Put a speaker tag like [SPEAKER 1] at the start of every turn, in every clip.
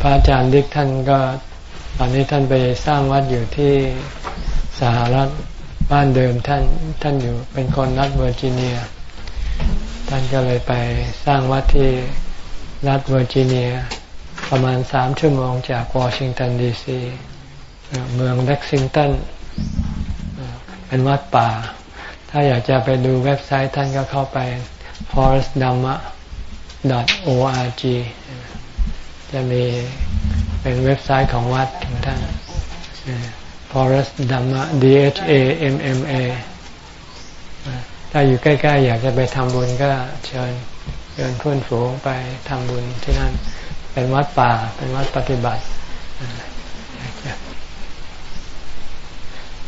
[SPEAKER 1] พระอาจารย์ดิกท่านก็ตอนนี้ท่านไปสร้างวัดอยู่ที่สหรัฐบ้านเดิมท่านท่านอยู่เป็นคนรัฐเวอร์จิเนีย ท่านก็เลยไปสร้างวัดที่รัฐเวอร์จิเนีย ประมาณสามชั่วโมงจากวอชิงตันดีซีเมืองเล็กซิงตันเป็นวัดป่า ถ้าอยากจะไปดูเว็บไซต์ท่านก็เข้าไป forestdhamma.org จะมีเป็นเว็บไซต์ของวัดของท่าน Forest Dhamma D H A M M A ถ้าอยู่ใกล้ๆ อยากจะไปทำบุญก็เชิญเชิญเพื่อนฝูงไปทำบุญที่นั่น เป็นวัดป่า เป็นวัดปฏิบัติ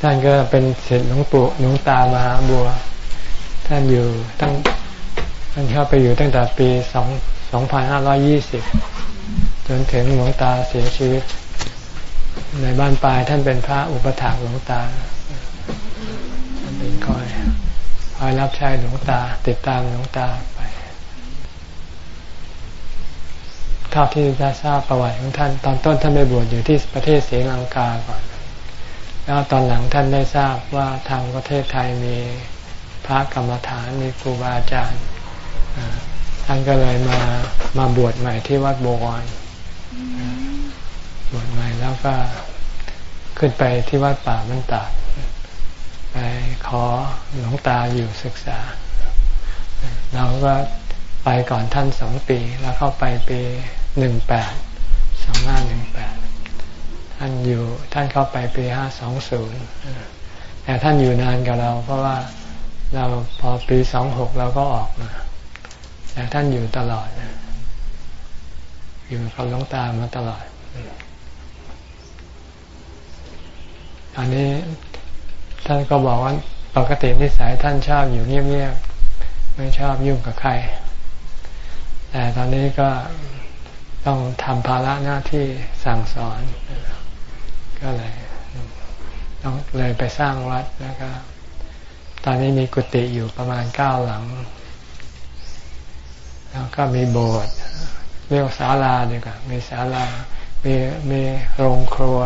[SPEAKER 1] ท่านก็เป็นเศษหลวงปู่หลวงตามหาบัว ท่านอยู่ตั้งท่านเข้าไปอยู่ตั้งแต่ปีสองสองพันห้าร้อยี่สิบ จนถึงหลวงตาเสียชีวิต ในบ้านปลายท่านเป็นพระอุปถากหลวงตาท่านเป็นคอยคอยรับใช้หลวงตา ติดตามหลวงตาไปเท่าที่จะทราบประวัติของท่าน ตอนต้นท่านไปบวชอยู่ที่ประเทศศรีลังกาก่อน แล้วตอนหลังท่านได้ทราบว่าทางประเทศไทยมีพระกรรมฐานมีครูบาอาจารย์ท่านก็เลยมามาบวชใหม่ที่วัดโบวร บวชใหม่แล้วก็ขึ้นไปที่วัดป่ามันตาดไปขอหลวงตาอยู่ศึกษา เราก็ไปก่อนท่านสองปี แล้วเข้าไปปีหนึ่งแปดสองห้าหนึ่งแปดท่านอยู่ท่านเข้าไปปีห้าสองศูนย์แต่ท่านอยู่นานกับเรา เพราะว่าเราพอปีสองหกเราก็ออกมาแต่ท่านอยู่ตลอด อยู่กับหลวงตามาตลอด อันนี้ท่านก็บอกว่าปกตินิสัยท่านชอบอยู่เงียบๆไม่ชอบยุ่งกับใคร แต่ตอนนี้ก็ต้องทำภาระหน้าที่สั่งสอน ก็เลยต้องเลยไปสร้างวัดแล้วก็ ตอนนี้มีกุฏิอยู่ประมาณเก้าหลัง แล้วก็มีโบสถ์เรียกศาลาดีกว่ามีศาลามีมีโรงครัว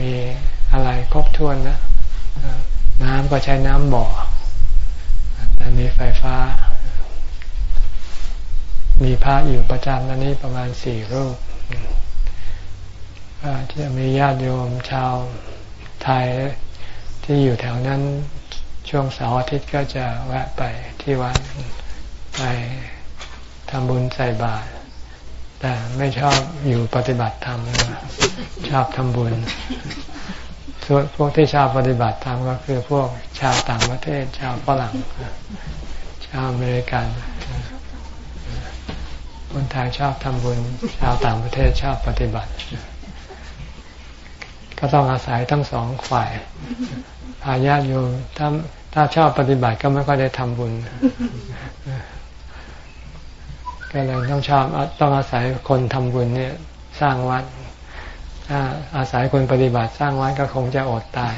[SPEAKER 1] มีอะไรครบถ้วนนะน้ำก็ใช้น้ำบ่อแต่มีไฟฟ้า มีพระอยู่ประจำตอนนี้ประมาณสี่รูปก็จะมีญาติโยมชาวไทยที่อยู่แถวนั้นช่วงเสาร์อาทิตย์ก็จะแวะไปที่วัดไปทำบุญใส่บาตร แต่ไม่ชอบอยู่ปฏิบัติธรรมชอบทำบุญ ส่วนพวกที่ชอบปฏิบัติธรรมก็คือพวกชาวต่างประเทศ ชาวฝรั่ง ชาวอเมริกัน คนไทยชอบทำบุญ ชาวต่างประเทศชอบปฏิบัติ ก็ต้องอาศัยทั้งสองฝ่ายพาญาติโยมถ้าถ้าชอบปฏิบัติก็ไม่ค่อยได้ทำบุญ ก็เลยต้องชอบต้องอาศัยคนทำบุญเนี่ยสร้างวัดถ้าอาศัยคนปฏิบัติสร้างวัดก็คงจะอดตาย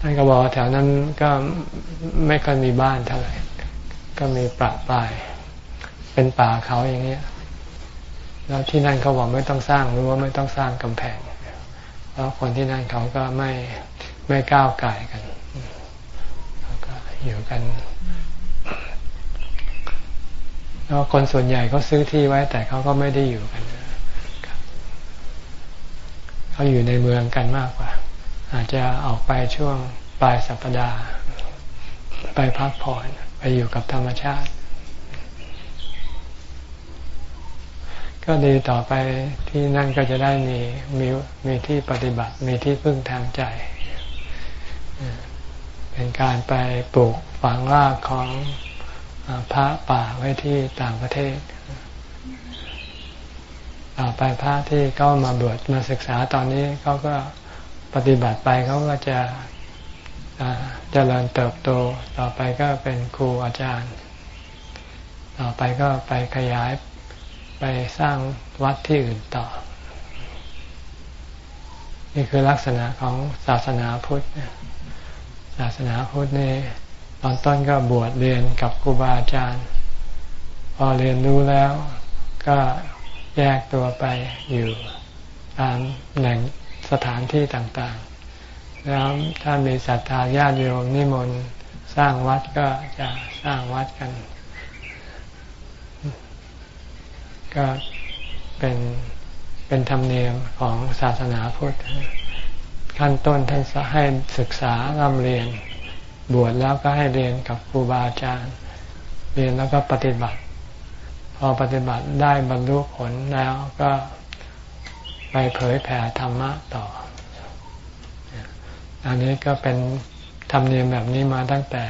[SPEAKER 1] ท่านก็บอกแถวนั้นก็ไม่ค่อยมีบ้านเท่าไหร่ ก็มีป่าปลาย เป็นป่าเขาอย่างเงี้ย แล้วที่นั่นเขาบอกไม่ต้องสร้างรั้วไม่ต้องสร้างกำแพงเพราะคนที่นั่นเขาก็ไม่ ไม่ก้าวไก่กันเขาก็อยู่กันแล้วคนส่วนใหญ่เขาซื้อที่ไว้ แต่เขาก็ไม่ได้อยู่กันเขาอยู่ในเมืองกันมากกว่า อาจจะออกไปช่วงปลายสัปดาห์ ไปพักผ่อนไปอยู่กับธรรมชาติ ก็ดีต่อไปที่นั่นก็จะได้มีมีมีที่ปฏิบัติมีที่พึ่งทางใจ เป็นการไปปลูกฝังรากของพระป่าไว้ที่ต่างประเทศ ต่อไปพระที่เข้ามาบวชมาศึกษาตอนนี้เขาก็ปฏิบัติไปเขาก็จะเจริญเติบโต ต่อไปก็เป็นครูอาจารย์ ต่อไปก็ไปขยายไปสร้างวัดที่อื่นต่อ นี่คือลักษณะของศาสนาพุทธศาสนาพุทธนี่ตอนต้นก็บวชเรียนกับครูบาอาจารย์ พอเรียนรู้แล้วก็แยกตัวไปอยู่ตามแหล่งสถานที่ต่างๆ แล้วถ้ามีศรัทธาญาติโยมนิมนต์สร้างวัดก็จะสร้างวัดกัน ก็เป็น เป็นธรรมเนียมของศาสนาพุทธขั้นต้นท่านให้ศึกษาร่ำเรียน บวชแล้วก็ให้เรียนกับครูบาอาจารย์ เรียนแล้วก็ปฏิบัติ พอปฏิบัติได้บรรลุผลแล้วก็ไปเผยแผ่ธรรมะต่อ อันนี้ก็เป็นธรรมเนียมแบบนี้มาตั้งแต่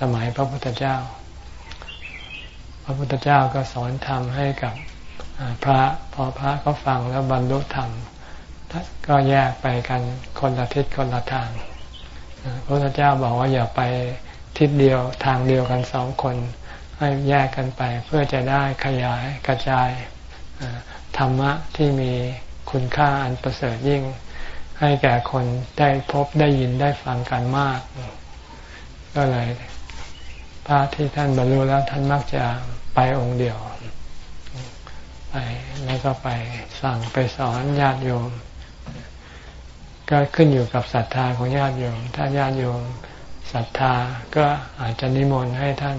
[SPEAKER 1] สมัยพระพุทธเจ้า พระพุทธเจ้าก็สอนธรรมให้กับ พระพอพระก็ฟังแล้วบรรลุธรรมก็แยกไปกันคนละทิศคนละทางพระพุทธเจ้าบอกว่าอย่าไปทิศเดียวทางเดียวกันสองคน ให้แยกกันไปเพื่อจะได้ขยายกระจายธรรมะที่มีคุณค่าอันประเสริฐยิ่ง ให้แก่คนได้พบได้ยินได้ฟังกันมาก ก็เลยพระที่ท่านบรรลุแล้วท่านมักจะไปองค์เดียว ไปแล้วก็ไปสั่งไปสอนญาติโยม ก็ขึ้นอยู่กับศรัทธาของญาติโยม ถ้าญาติโยมศรัทธาก็อาจจะนิมนต์ให้ท่าน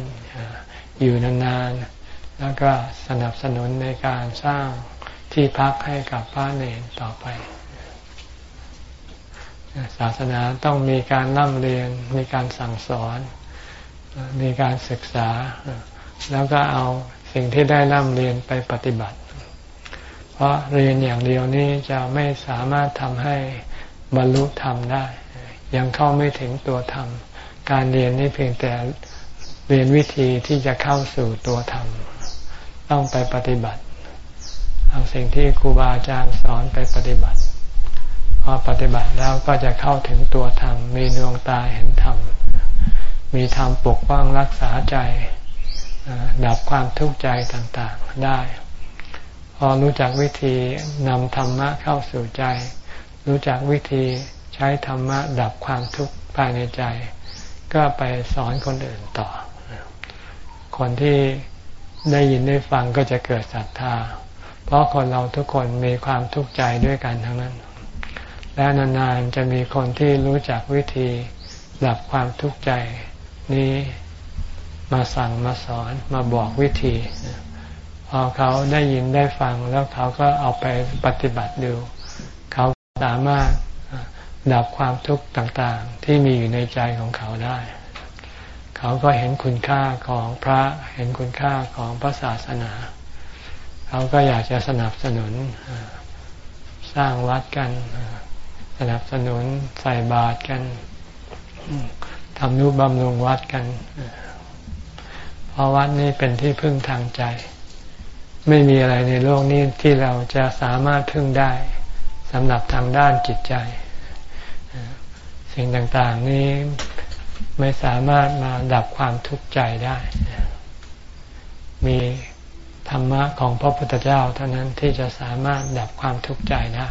[SPEAKER 1] อยู่นานๆ แล้วก็สนับสนุนในการสร้างที่พักให้กับพระเนรต่อไป ศาสนาต้องมีการร่ำเรียน มีการสั่งสอน มีการศึกษา แล้วก็เอาสิ่งที่ได้ร่ำเรียนไปปฏิบัติ เพราะเรียนอย่างเดียวนี้จะไม่สามารถทำให้บรรลุธรรมได้ ยังเข้าไม่ถึงตัวธรรม การเรียนนี่เพียงแต่เรียนวิธีที่จะเข้าสู่ตัวธรรม ต้องไปปฏิบัติ เอาสิ่งที่ครูบาอาจารย์สอนไปปฏิบัติ พอปฏิบัติแล้วก็จะเข้าถึงตัวธรรม มีดวงตาเห็นธรรม มีธรรมปกป้องรักษาใจ ดับความทุกข์ใจต่างๆได้ พอรู้จักวิธีนำธรรมะเข้าสู่ใจ รู้จักวิธีใช้ธรรมะดับความทุกข์ภายในใจ ก็ไปสอนคนอื่นต่อ คนที่ได้ยินได้ฟังก็จะเกิดศรัทธา เพราะคนเราทุกคนมีความทุกข์ใจด้วยกันทั้งนั้น และนานๆจะมีคนที่รู้จักวิธีดับความทุกข์ใจ นี้มาสั่งมาสอนมาบอกวิธี พอเขาได้ยินได้ฟังแล้วเขาก็เอาไปปฏิบัติดู เขาสามารถดับความทุกข์ต่างๆ ที่มีอยู่ในใจของเขาได้ เขาก็เห็นคุณค่าของพระเห็นคุณค่าของพระศาสนา เขาก็อยากจะสนับสนุนสร้างวัดกัน สนับสนุนใส่บาตรกันทำนุบำรุงวัดกันเพราะวัดนี้เป็นที่พึ่งทางใจ ไม่มีอะไรในโลกนี้ที่เราจะสามารถพึ่งได้สำหรับทางด้านจิตใจ สิ่งต่างๆนี้ไม่สามารถมาดับความทุกข์ใจได้ มีธรรมะของพระพุทธเจ้าเท่านั้นที่จะสามารถดับความทุกข์ใจได้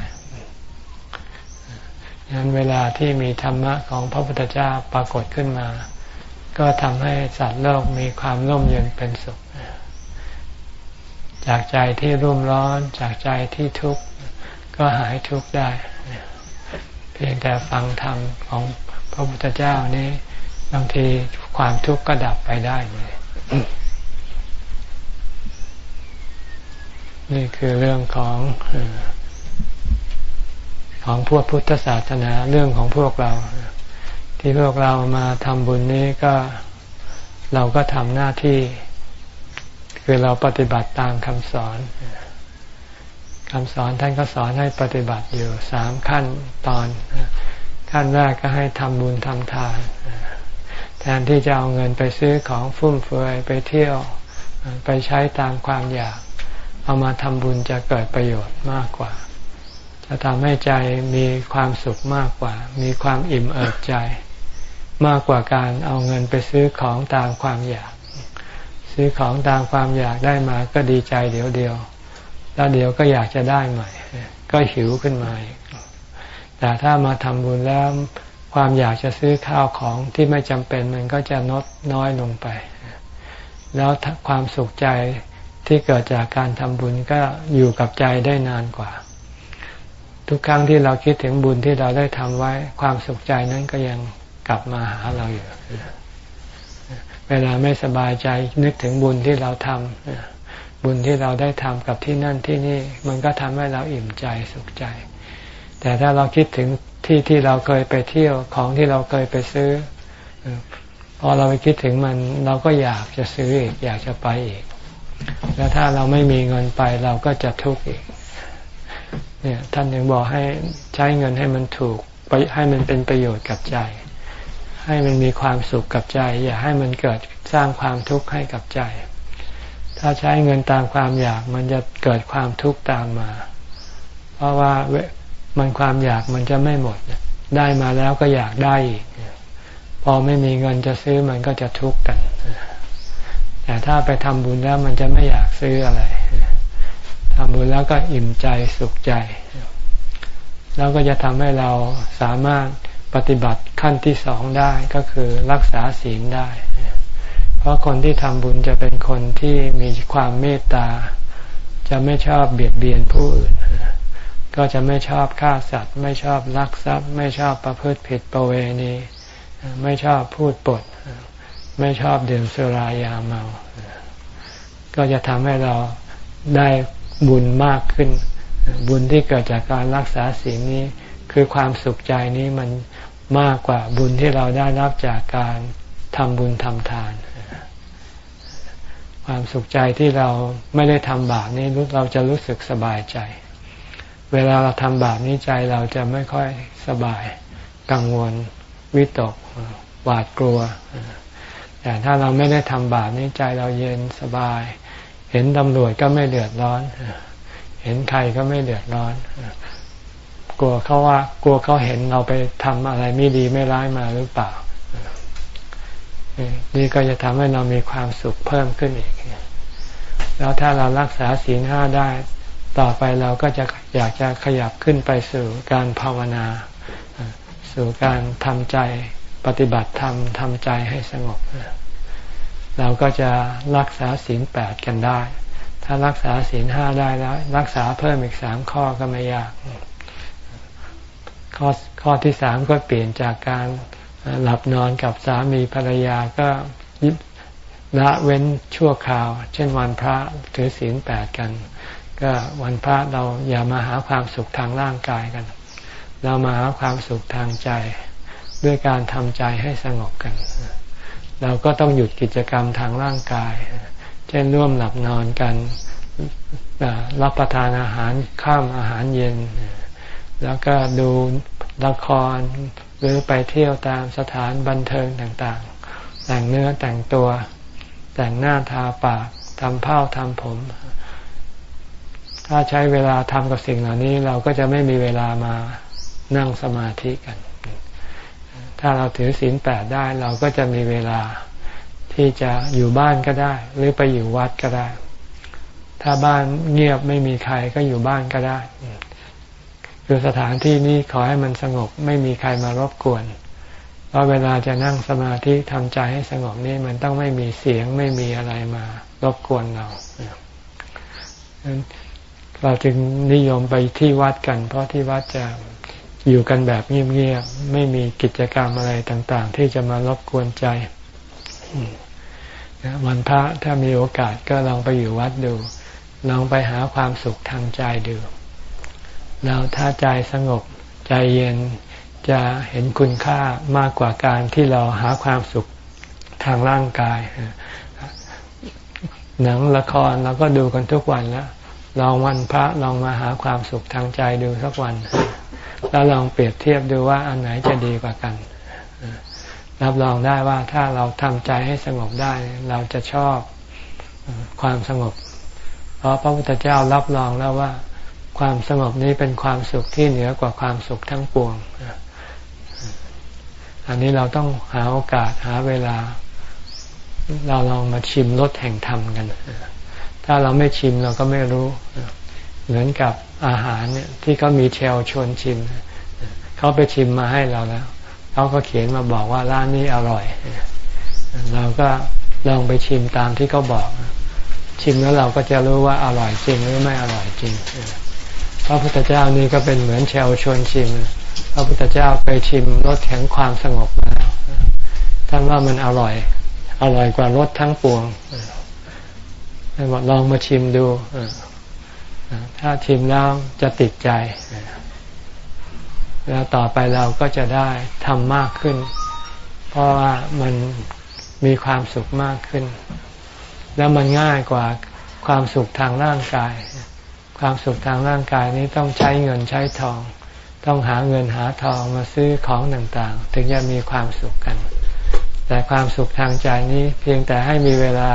[SPEAKER 1] ดังนั้นเวลาที่มีธรรมะของพระพุทธเจ้าปรากฏขึ้นมา ก็ทำให้สัตว์โลกมีความร่มเย็นเป็นสุข จากใจที่รุ่มร้อนจากใจที่ทุกข์ก็หายทุกข์ได้ เพียงแต่ฟังธรรมของพระพุทธเจ้านี้บางทีความทุกข์ก็ดับไปได้เลยนี่คือเรื่องของของพวกพุทธศาสนาเรื่องของพวกเรา ที่พวกเรามาทำบุญนี้ก็เราก็ทำหน้าที่ คือเราปฏิบัติตามคำสอนคำสอนท่านก็สอนให้ปฏิบัติอยู่สามขั้นตอน ขั้นแรกก็ให้ทำบุญทำทาน แทนที่จะเอาเงินไปซื้อของฟุ่มเฟือยไปเที่ยวไปใช้ตามความอยาก เอามาทำบุญจะเกิดประโยชน์มากกว่า จะทำให้ใจมีความสุขมากกว่า มีความอิ่มเอิบใจ มากกว่าการเอาเงินไปซื้อของตามความอยาก ซื้อของตามความอยากได้มาก็ดีใจเดี๋ยวเดียว แล้วเดี๋ยวก็อยากจะได้ใหม่ ก็หิวขึ้นมาแต่ถ้ามาทำบุญแล้วความอยากจะซื้อข้าวของที่ไม่จำเป็นมันก็จะลดน้อยลงไป แล้วความสุขใจที่เกิดจากการทำบุญก็อยู่กับใจได้นานกว่า ทุกครั้งที่เราคิดถึงบุญที่เราได้ทำไว้ ความสุขใจนั้นก็ยังกลับมาหาเราอยู่ เวลาไม่สบายใจนึกถึงบุญที่เราทำบุญที่เราได้ทำกับที่นั่นที่นี่ มันก็ทำให้เราอิ่มใจสุขใจ แต่ถ้าเราคิดถึงที่ที่เราเคยไปเที่ยวของที่เราเคยไปซื้อพอเราไปคิดถึงมันเราก็อยากจะซื้ออีกอยากจะไปอีก แล้วถ้าเราไม่มีเงินไปเราก็จะทุกข์อีก เนี่ยท่านยังบอกให้ใช้เงินให้มันถูกไปให้มันเป็นประโยชน์กับใจ ให้มันมีความสุขกับใจ อย่าให้มันเกิดสร้างความทุกข์ให้กับใจ ถ้าใช้เงินตามความอยากมันจะเกิดความทุกข์ตามมา เพราะว่ามันความอยากมันจะไม่หมด ได้มาแล้วก็อยากได้อีกพอไม่มีเงินจะซื้อมันก็จะทุกข์กัน แต่ถ้าไปทำบุญแล้วมันจะไม่อยากซื้ออะไรทำบุญแล้วก็อิ่มใจสุขใจ แล้วก็จะทำให้เราสามารถ ปฏิบัติขั้นที่สองได้ก็คือรักษาศีลได้ เพราะคนที่ทำบุญจะเป็นคนที่มีความเมตตา จะไม่ชอบเบียดเบียนผู้อื่น ก็จะไม่ชอบฆ่าสัตว์ ไม่ชอบลักทรัพย์ ไม่ชอบประพฤติผิดประเวณี ไม่ชอบพูดปด ไม่ชอบดื่มสุรายาเมา ก็จะทำให้เราได้บุญมากขึ้น บุญที่เกิดจากการรักษาศีลนี้คือความสุขใจนี้มัน มากกว่าบุญที่เราได้รับจากการทำบุญทำทาน ความสุขใจที่เราไม่ได้ทำบาปนี้เราจะรู้สึกสบายใจ เวลาเราทำบาปนี้ใจเราจะไม่ค่อยสบายกังวล วิตกหวาดกลัว แต่ถ้าเราไม่ได้ทำบาปนี้ใจเราเย็นสบาย เห็นตำรวจก็ไม่เดือดร้อน เห็นใครก็ไม่เดือดร้อน กลัวเขาว่ากลัวเขาเห็นเราไปทำอะไรไม่ดีไม่ร้ายมาหรือเปล่านี่ก็จะทำให้เรามีความสุขเพิ่มขึ้นอีก แล้วถ้าเรารักษาศีลห้าได้ ต่อไปเราก็จะอยากจะขยับขึ้นไปสู่การภาวนา สู่การทำใจปฏิบัติธรรมทำใจให้สงบ เราก็จะรักษาศีลแปดกันได้ ถ้ารักษาศีลห้าได้แล้ว รักษาเพิ่มอีกสามข้อก็ไม่ยาก ข้อข้อที่สามก็เปลี่ยนจากการหลับนอนกับสามีภรรยาก็ละเว้นชั่วคราว เช่นวันพระถือศีลแปดกัน ก็วันพระเราอย่ามาหาความสุขทางร่างกายกัน เรามาหาความสุขทางใจ ด้วยการทำใจให้สงบกัน เราก็ต้องหยุดกิจกรรมทางร่างกาย เช่นร่วมหลับนอนกันรับประทานอาหารข้ามอาหารเย็น แล้วก็ดูละครหรือไปเที่ยวตามสถานบันเทิงต่างๆ แต่งเนื้อแต่งตัว แต่งหน้าทาปากทำเผ้าทำผม ถ้าใช้เวลาทำกับสิ่งเหล่านี้เราก็จะไม่มีเวลามานั่งสมาธิกัน ถ้าเราถือศีลแปดได้เราก็จะมีเวลาที่จะอยู่บ้านก็ได้ หรือไปอยู่วัดก็ได้ ถ้าบ้านเงียบไม่มีใครก็อยู่บ้านก็ได้ คือสถานที่นี้ขอให้มันสงบไม่มีใครมารบกวน เพราะเวลาจะนั่งสมาธิทำใจให้สงบนี่มันต้องไม่มีเสียงไม่มีอะไรมารบกวนเราเราจึงนิยมไปที่วัดกัน เพราะที่วัดจะอยู่กันแบบเงียบๆไม่มีกิจกรรมอะไรต่าง ๆ ที่จะมารบกวนใจวันพระถ้ามีโอกาสก็ลองไปอยู่วัดดู ลองไปหาความสุขทางใจดู แล้วถ้าใจสงบใจเย็นจะเห็นคุณค่ามากกว่าการที่เราหาความสุขทางร่างกาย หนังละครเราก็ดูกันทุกวันแล้วลองวันพระลองมาหาความสุขทางใจดูสักวัน แล้วลองเปรียบเทียบดูว่าอันไหนจะดีกว่ากัน รับรองได้ว่าถ้าเราทำใจให้สงบได้เราจะชอบความสงบ เพราะพระพุทธเจ้ารับรองแล้วว่า ความสงบนี้เป็นความสุขที่เหนือกว่าความสุขทั้งปวง อันนี้เราต้องหาโอกาสหาเวลา เราลองมาชิมรสแห่งธรรมกัน ถ้าเราไม่ชิมเราก็ไม่รู้ เหมือนกับอาหารเนี่ยที่เขามีเชลชวนชิม เขาไปชิมมาให้เราแล้ว เขเขาก็เขียนมาบอกว่าร้านนี้อร่อย เราก็ลองไปชิมตามที่เขาบอกชิมแล้วเราก็จะรู้ว่าอร่อยจริงหรือไม่อร่อยจริง พระพุทธเจ้านี่ก็เป็นเหมือนเชลชวนชิม พระพุทธเจ้าไปชิมรสแห่งความสงบมาแล้วท่านว่ามันอร่อย อร่อยกว่ารสทั้งปวงท่านบอกลองมาชิมดูถ้าชิมแล้วจะติดใจ แล้วต่อไปเราก็จะได้ทำมากขึ้น เพราะว่ามันมีความสุขมากขึ้น แล้วมันง่ายกว่าความสุขทางร่างกาย ความสุขทางร่างกายนี้ต้องใช้เงินใช้ทอง ต้องหาเงินหาทองมาซื้อของต่างๆ ถึงจะมีความสุขกัน แต่ความสุขทางใจนี้เพียงแต่ให้มีเวลา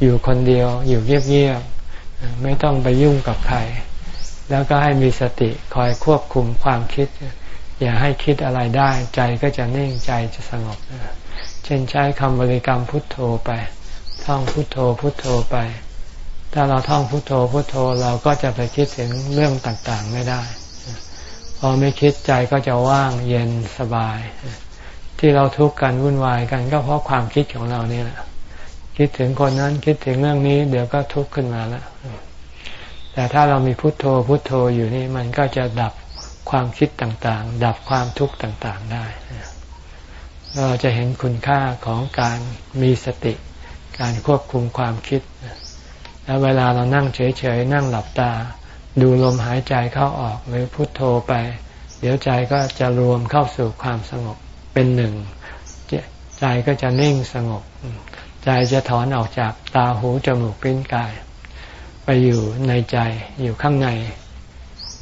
[SPEAKER 1] อยู่คนเดียว อยู่เงียบๆไม่ต้องไปยุ่งกับใคร แล้วก็ให้มีสติคอยควบคุมความคิด อย่าให้คิดอะไรได้ใจก็จะนิ่งใจจะสงบ เช่นใช้คำบริกรรมพุทโธไป ท่องพุทโธพุทโธไป ถ้าเราท่องพุทโธพุทโธเราก็จะไปคิดถึงเรื่องต่างๆไม่ได้ พอไม่คิดใจก็จะว่างเย็นสบาย ที่เราทุกข์กันวุ่นวายกันก็เพราะความคิดของเรานี่แหละคิดถึงคนนั้นคิดถึงเรื่องนี้ เดี๋ยวก็ทุกข์ขึ้นมาแล้วแต่ถ้าเรามีพุทโธพุทโธอยู่นี่มันก็จะดับความคิดต่างๆ ดับความทุกข์ต่างๆได้ เราจะเห็นคุณค่าของการมีสติ การควบคุมความคิด แล้วเวลาเรานั่งเฉยๆนั่งหลับตา ดูลมหายใจเข้าออกหรือพุทโธไป เดี๋ยวใจก็จะรวมเข้าสู่ความสงบเป็นหนึ่งใจก็จะนิ่งสงบ ใจจะถอนออกจากตาหูจมูกปิ้นกาย ไปอยู่ในใจอยู่ข้างใน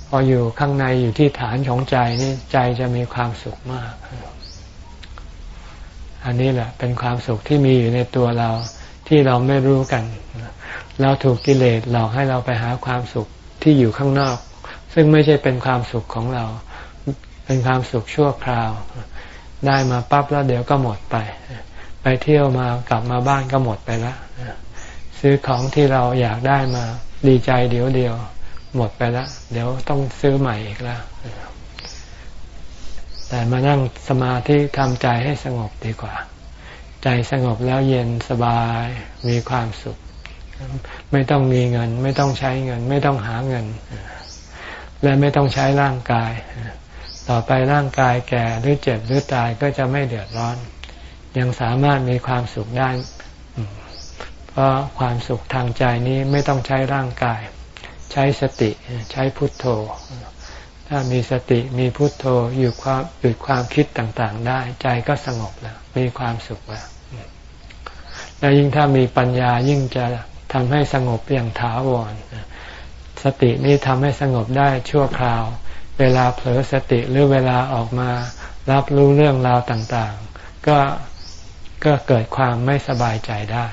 [SPEAKER 1] พออยู่ข้างในอยู่ที่ฐานของใจนี่ใจจะมีความสุขมาก อันนี้แหละเป็นความสุขที่มีอยู่ในตัวเราที่เราไม่รู้กัน เราถูกกิเลสหลอกให้เราไปหาความสุขที่อยู่ข้างนอก ซึ่งไม่ใช่เป็นความสุขของเรา เป็นความสุขชั่วคราว ได้มาปั๊บแล้วเดี๋ยวก็หมดไป ไปเที่ยวมากลับมาบ้านก็หมดไปแล้วซื้อของที่เราอยากได้มาดีใจเดี๋ยวเดียว หมดไปแล้วเดี๋ยวต้องซื้อใหม่อีกแล้วแต่มานั่งสมาธิทำใจให้สงบดีกว่า ใจสงบแล้วเย็นสบายมีความสุข ไม่ต้องมีเงิน ไม่ต้องใช้เงิน ไม่ต้องหาเงิน และไม่ต้องใช้ร่างกาย ต่อไปร่างกายแก่หรือเจ็บหรือตายก็จะไม่เดือดร้อน ยังสามารถมีความสุขได้ เพราะความสุขทางใจนี้ไม่ต้องใช้ร่างกาย ใช้สติใช้พุทโธ ถ้ามีสติมีพุทโธอยู่ความหยุดความคิดต่างๆ ได้ ใจก็สงบแล้วมีความสุขแล้วแล้วยิ่งถ้ามีปัญญายิ่งจะ ทำให้สงบอย่างถาวร สตินี้ทำให้สงบได้ชั่วคราว เวลาเผลอสติหรือเวลาออกมารับรู้เรื่องราวต่างๆ ก็ก็เกิดความไม่สบายใจได้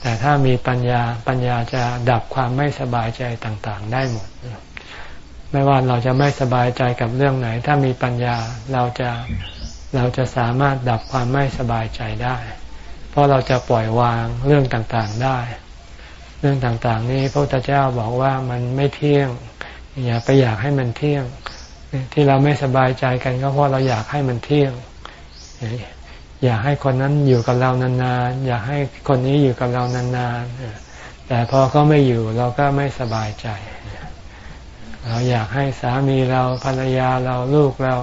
[SPEAKER 1] แต่ถ้ามีปัญญาปัญญาจะดับความไม่สบายใจต่างๆ ได้หมด ไม่ว่าเราจะไม่สบายใจกับเรื่องไหน ถ้ามีปัญญาเราจะเราจะสามารถดับความไม่สบายใจได้ เพราะเราจะปล่อยวางเรื่องต่างๆได้ รื่องต่างๆ นี้พระพุทธเจ้าบอกว่ามันไม่เที่ยง อย่าไปอยากให้มันเที่ยง ที่เราไม่สบายใจกันก็เพราะเราอยากให้มันเที่ยง อยากให้คนนั้นอยู่กับเรานานๆ อยากให้คนนี้อยู่กับเรานานๆ แต่พอเขาไม่อยู่เราก็ไม่สบายใจ เราอยากให้สามีเราภรรยาเราลูกเรา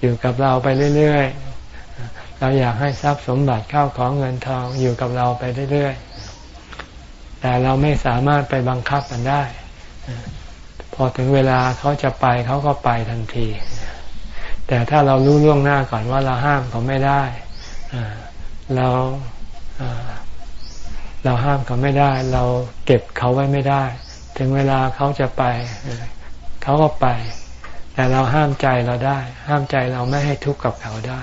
[SPEAKER 1] อยู่กับเราไปเรื่อยๆ เราอยากให้ทรัพย์สมบัติเข้าของเงินทองอยู่กับเราไปเรื่อยๆ แต่เราไม่สามารถไปบังคับมันได้ พอถึงเวลาเขาจะไปเขาก็ไปทันที แต่ถ้าเรารู้ล่วงหน้าก่อนว่าเราห้ามเขาไม่ได้เราเราห้ามเขาไม่ได้ เราเก็บเขาไว้ไม่ได้ ถึงเวลาเขาจะไปเขาก็ไป แต่เราห้ามใจเราได้ ห้ามใจเราไม่ให้ทุกข์กับเขาได้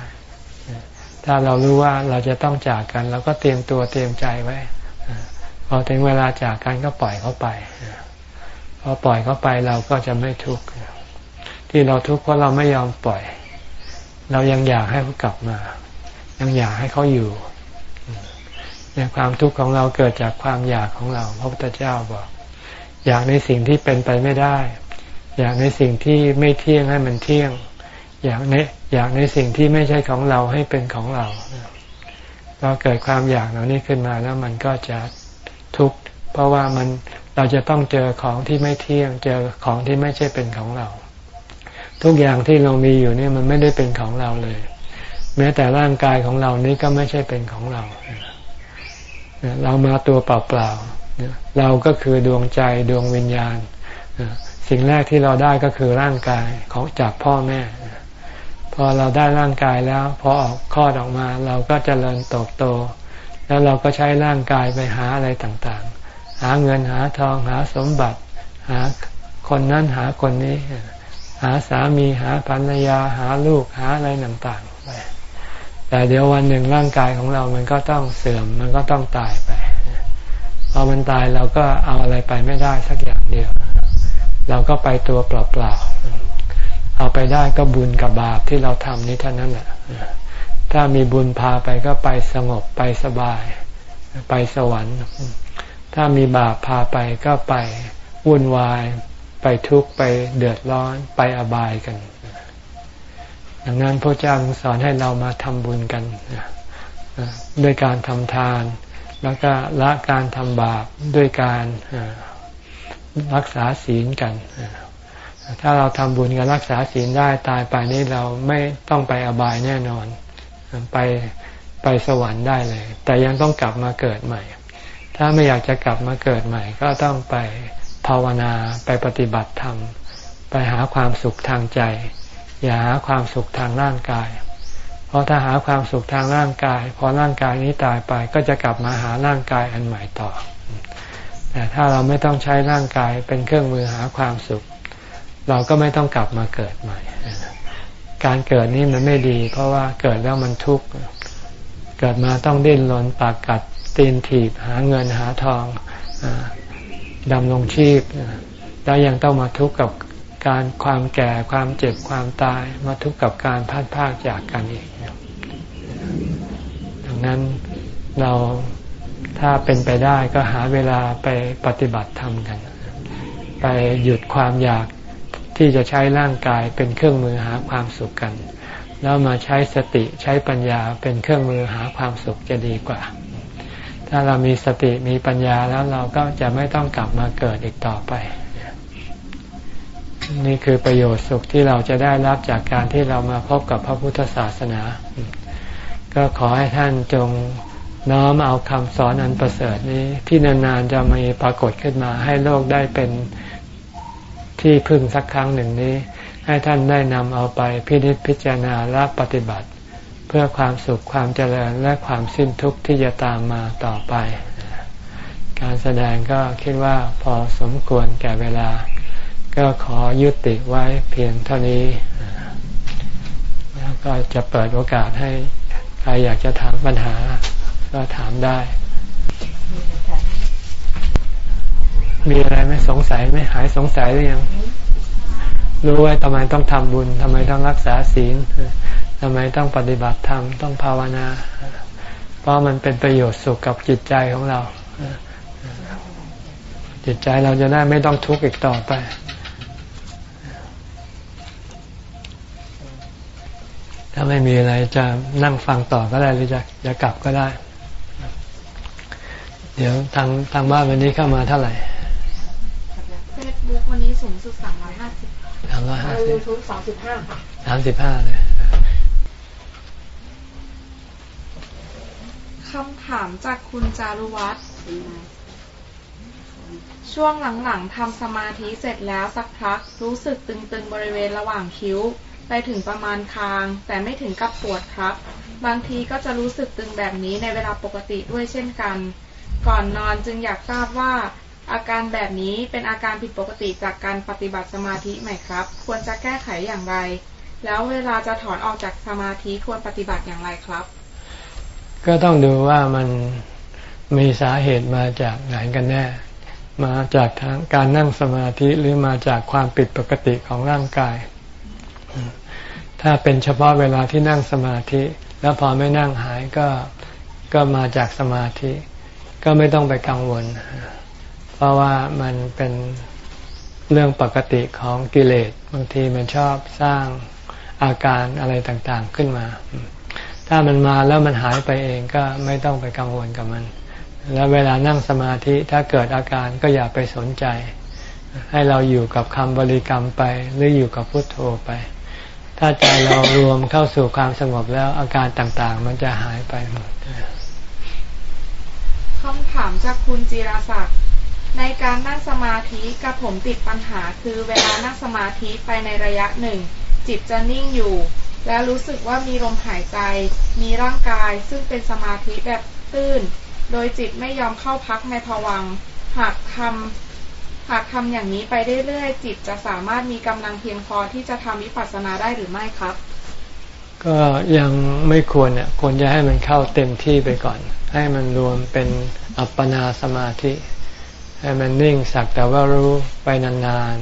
[SPEAKER 1] ถ้าเรารู้ว่าเราจะต้องจากกัน เราก็เตรียมตัวเตรียมใจไว้ พอถึงเวลาจากกันก็ปล่อยเขาไปพอปล่อยเขาไปเราก็จะไม่ทุกข์ที่เราทุกข์เพราะเราไม่ยอมปล่อย เรายังอยากให้เขากลับมา ยังอยากให้เขาอยู่ในความทุกข์ของเราเกิดจากความอยากของเรา พระพุทธเจ้าบอก อยากในสิ่งที่เป็นไปไม่ได้ อยากในสิ่งที่ไม่เที่ยงให้มันเที่ยง อยากในอยากในสิ่งที่ไม่ใช่ของเราให้เป็นของเราพอเกิดความอยากเหล่านี้ขึ้นมาแล้วมันก็จะ ทุกข์เพราะว่ามันเราจะต้องเจอของที่ไม่เที่ยง เจอของที่ไม่ใช่เป็นของเรา ทุกอย่างที่เรามีอยู่นี่มันไม่ได้เป็นของเราเลย แม้แต่ร่างกายของเรานี้ก็ไม่ใช่เป็นของเรา เรามาตัวเปล่าๆเราก็คือดวงใจดวงวิญญาณสิ่งแรกที่เราได้ก็คือร่างกายของจากพ่อแม่พอเราได้ร่างกายแล้วพอออกคลอดออกมา เราก็จเจริญโตโต แล้วเราก็ใช้ร่างกายไปหาอะไรต่างๆ หาเงินหาทองหาสมบัติ หาคนนั้นหาคนนี้ หาสามีหาภรรยาหาลูกหาอะไรต่างๆไปแต่เดี๋ยววันหนึ่งร่างกายของเรามันก็ต้องเสื่อมมันก็ต้องตายไปพอมันตายเราก็เอาอะไรไปไม่ได้สักอย่างเดียว เราก็ไปตัวเปล่าๆเอาไปได้ก็บุญกับบาปที่เราทำนี้เท่านั้นแหละ ถ้ามีบุญพาไปก็ไปสงบไปสบาย ไปสวรรค์ ถ้ามีบาปพาไปก็ไปวุ่นวาย ไปทุกข์ไปเดือดร้อนไปอบายกัน ดังนั้นพระเจ้าสอนให้เรามาทำบุญกันด้วยการทำทาน แล้วก็ละการทำบาปด้วยการรักษาศีลกัน ถ้าเราทำบุญกับรักษาศีลได้ตายไปนี้เราไม่ต้องไปอบายแน่นอน ไปไปสวรรค์ได้เลย แต่ยังต้องกลับมาเกิดใหม่ ถ้าไม่อยากจะกลับมาเกิดใหม่ ก็ต้องไปภาวนาไปปฏิบัติธรรม ไปหาความสุขทางใจ อย่าหาความสุขทางร่างกาย เพราะถ้าหาความสุขทางร่างกาย พอร่างกายนี้ตายไปก็จะกลับมาหาร่างกายอันใหม่ต่อ แต่ถ้าเราไม่ต้องใช้ร่างกายเป็นเครื่องมือหาความสุข เราก็ไม่ต้องกลับมาเกิดใหม่ การเกิดนี่มันไม่ดี เพราะว่าเกิดแล้วมันทุกข์เกิดมาต้องดิ้นรนปากกัดตีนถีบหาเงินหาทองดำรงชีพแล้วยังต้องมาทุกข์กับการความแก่ความเจ็บความตายมาทุกข์กับการพัดพากจากกันอีกดังนั้นเราถ้าเป็นไปได้ก็หาเวลาไปปฏิบัติธรรมกัน ไปหยุดความอยาก ที่จะใช้ร่างกายเป็นเครื่องมือหาความสุขกัน แล้วมาใช้สติใช้ปัญญาเป็นเครื่องมือหาความสุขจะดีกว่า ถ้าเรามีสติมีปัญญาแล้วเราก็จะไม่ต้องกลับมาเกิดอีกต่อไป นี่คือประโยชน์สุขที่เราจะได้รับจากการที่เรามาพบกับพระพุทธศาสนา ก็ขอให้ท่านจงน้อมเอาคำสอนอันประเสริฐนี้ที่นานๆจะมีปรากฏขึ้นมาให้โลกได้เป็น ที่พึ่งสักครั้งหนึ่งนี้ ให้ท่านได้นำเอาไปพิจิตพิจารณาและปฏิบัติ เพื่อความสุขความเจริญและความสิ้นทุกข์ที่จะตามมาต่อไป การแสดงก็คิดว่าพอสมควรแก่เวลา ก็ขอยุติไว้เพียงเท่านี้ แล้วก็จะเปิดโอกาสให้ใครอยากจะถามปัญหาก็ถามได้ มีอะไรไหมสงสัยไหมหายสงสัยหรือยัง รู้ว่าทำไมต้องทำบุญทำไมต้องรักษาศีลทำไมต้องปฏิบัติธรรมต้องภาวนา เพราะมันเป็นประโยชน์สุขกับจิตใจของเรา จิตใจเราจะได้ไม่ต้องทุกข์อีกต่อไป ถ้าไม่มีอะไรจะนั่งฟังต่อก็ได้หรือจะจะกลับก็ได้ เดี๋ยวทางทางบ้านวันนี้เข้ามาเท่าไหร่
[SPEAKER 2] ซบุ๊กวันนี้สูงสุดสามร้อยห้าสิบ
[SPEAKER 1] สามร้อยห้าสิบยู
[SPEAKER 2] ทูบสามสิบห้า
[SPEAKER 1] สามสิบห้าเลย
[SPEAKER 2] คำถามจากคุณจารุวัฒน์ช่วงหลังๆทำสมาธิเสร็จแล้วสักพัก รู้สึกตึงๆบริเวณระหว่างคิ้ว ไปถึงประมาณคาง แต่ไม่ถึงกับปวดครับ บางทีก็จะรู้สึกตึงแบบนี้ในเวลาปกติด้วยเช่นกัน ก่อนนอนจึงอยากทราบว่า อาการแบบนี้เป็นอาการผิดปกติจากการปฏิบัติสมาธิไหมครับ ควรจะแก้ไขอย่างไร แล้วเวลาจะถอนออกจากสมาธิควรปฏิบัติอย่างไรครับ
[SPEAKER 1] ก็ต้องดูว่ามันมีสาเหตุมาจากไหนกันแน่ มาจากทางการนั่งสมาธิหรือมาจากความผิดปกติของร่างกาย ถ้าเป็นเฉพาะเวลาที่นั่งสมาธิ แล้วพอไม่นั่งหายก็ก็มาจากสมาธิ ก็ไม่ต้องไปกังวล เพราะว่ามันเป็นเรื่องปกติของกิเลสบางทีมันชอบสร้างอาการอะไรต่างๆขึ้นมา ถ้ามันมาแล้วมันหายไปเองก็ไม่ต้องไปกังวลกับมัน แล้วเวลานั่งสมาธิถ้าเกิดอาการก็อย่าไปสนใจ ให้เราอยู่กับคำบริกรรมไป หรืออยู่กับพุทโธไป ถ้าใจเรารวมเข้าสู่ความสงบแล้วอาการต่างๆ มันจะหายไปหมด
[SPEAKER 2] คำถามจากคุณจิราศักดิ์ ในการนั่งสมาธิกระผมติดปัญหาคือเวลานั่งสมาธิไปในระยะหนึ่ง จิตจะนิ่งอยู่ แล้วรู้สึกว่ามีลมหายใจ มีร่างกายซึ่งเป็นสมาธิแบบตื้น โดยจิตไม่ยอมเข้าพักในภวังหากทำหากทำอย่างนี้ไปเรื่อยๆจิตจะสามารถมีกำลังเพียงพอที่จะทำวิปัสสนาได้หรือไม่ครับ
[SPEAKER 1] ก็ยังไม่ควรเนี่ยควรจะให้มันเข้าเต็มที่ไปก่อน ให้มันรวมเป็นอัปปนาสมาธิ ให้มันนิ่งสักแต่ว่ารู้ไปนาน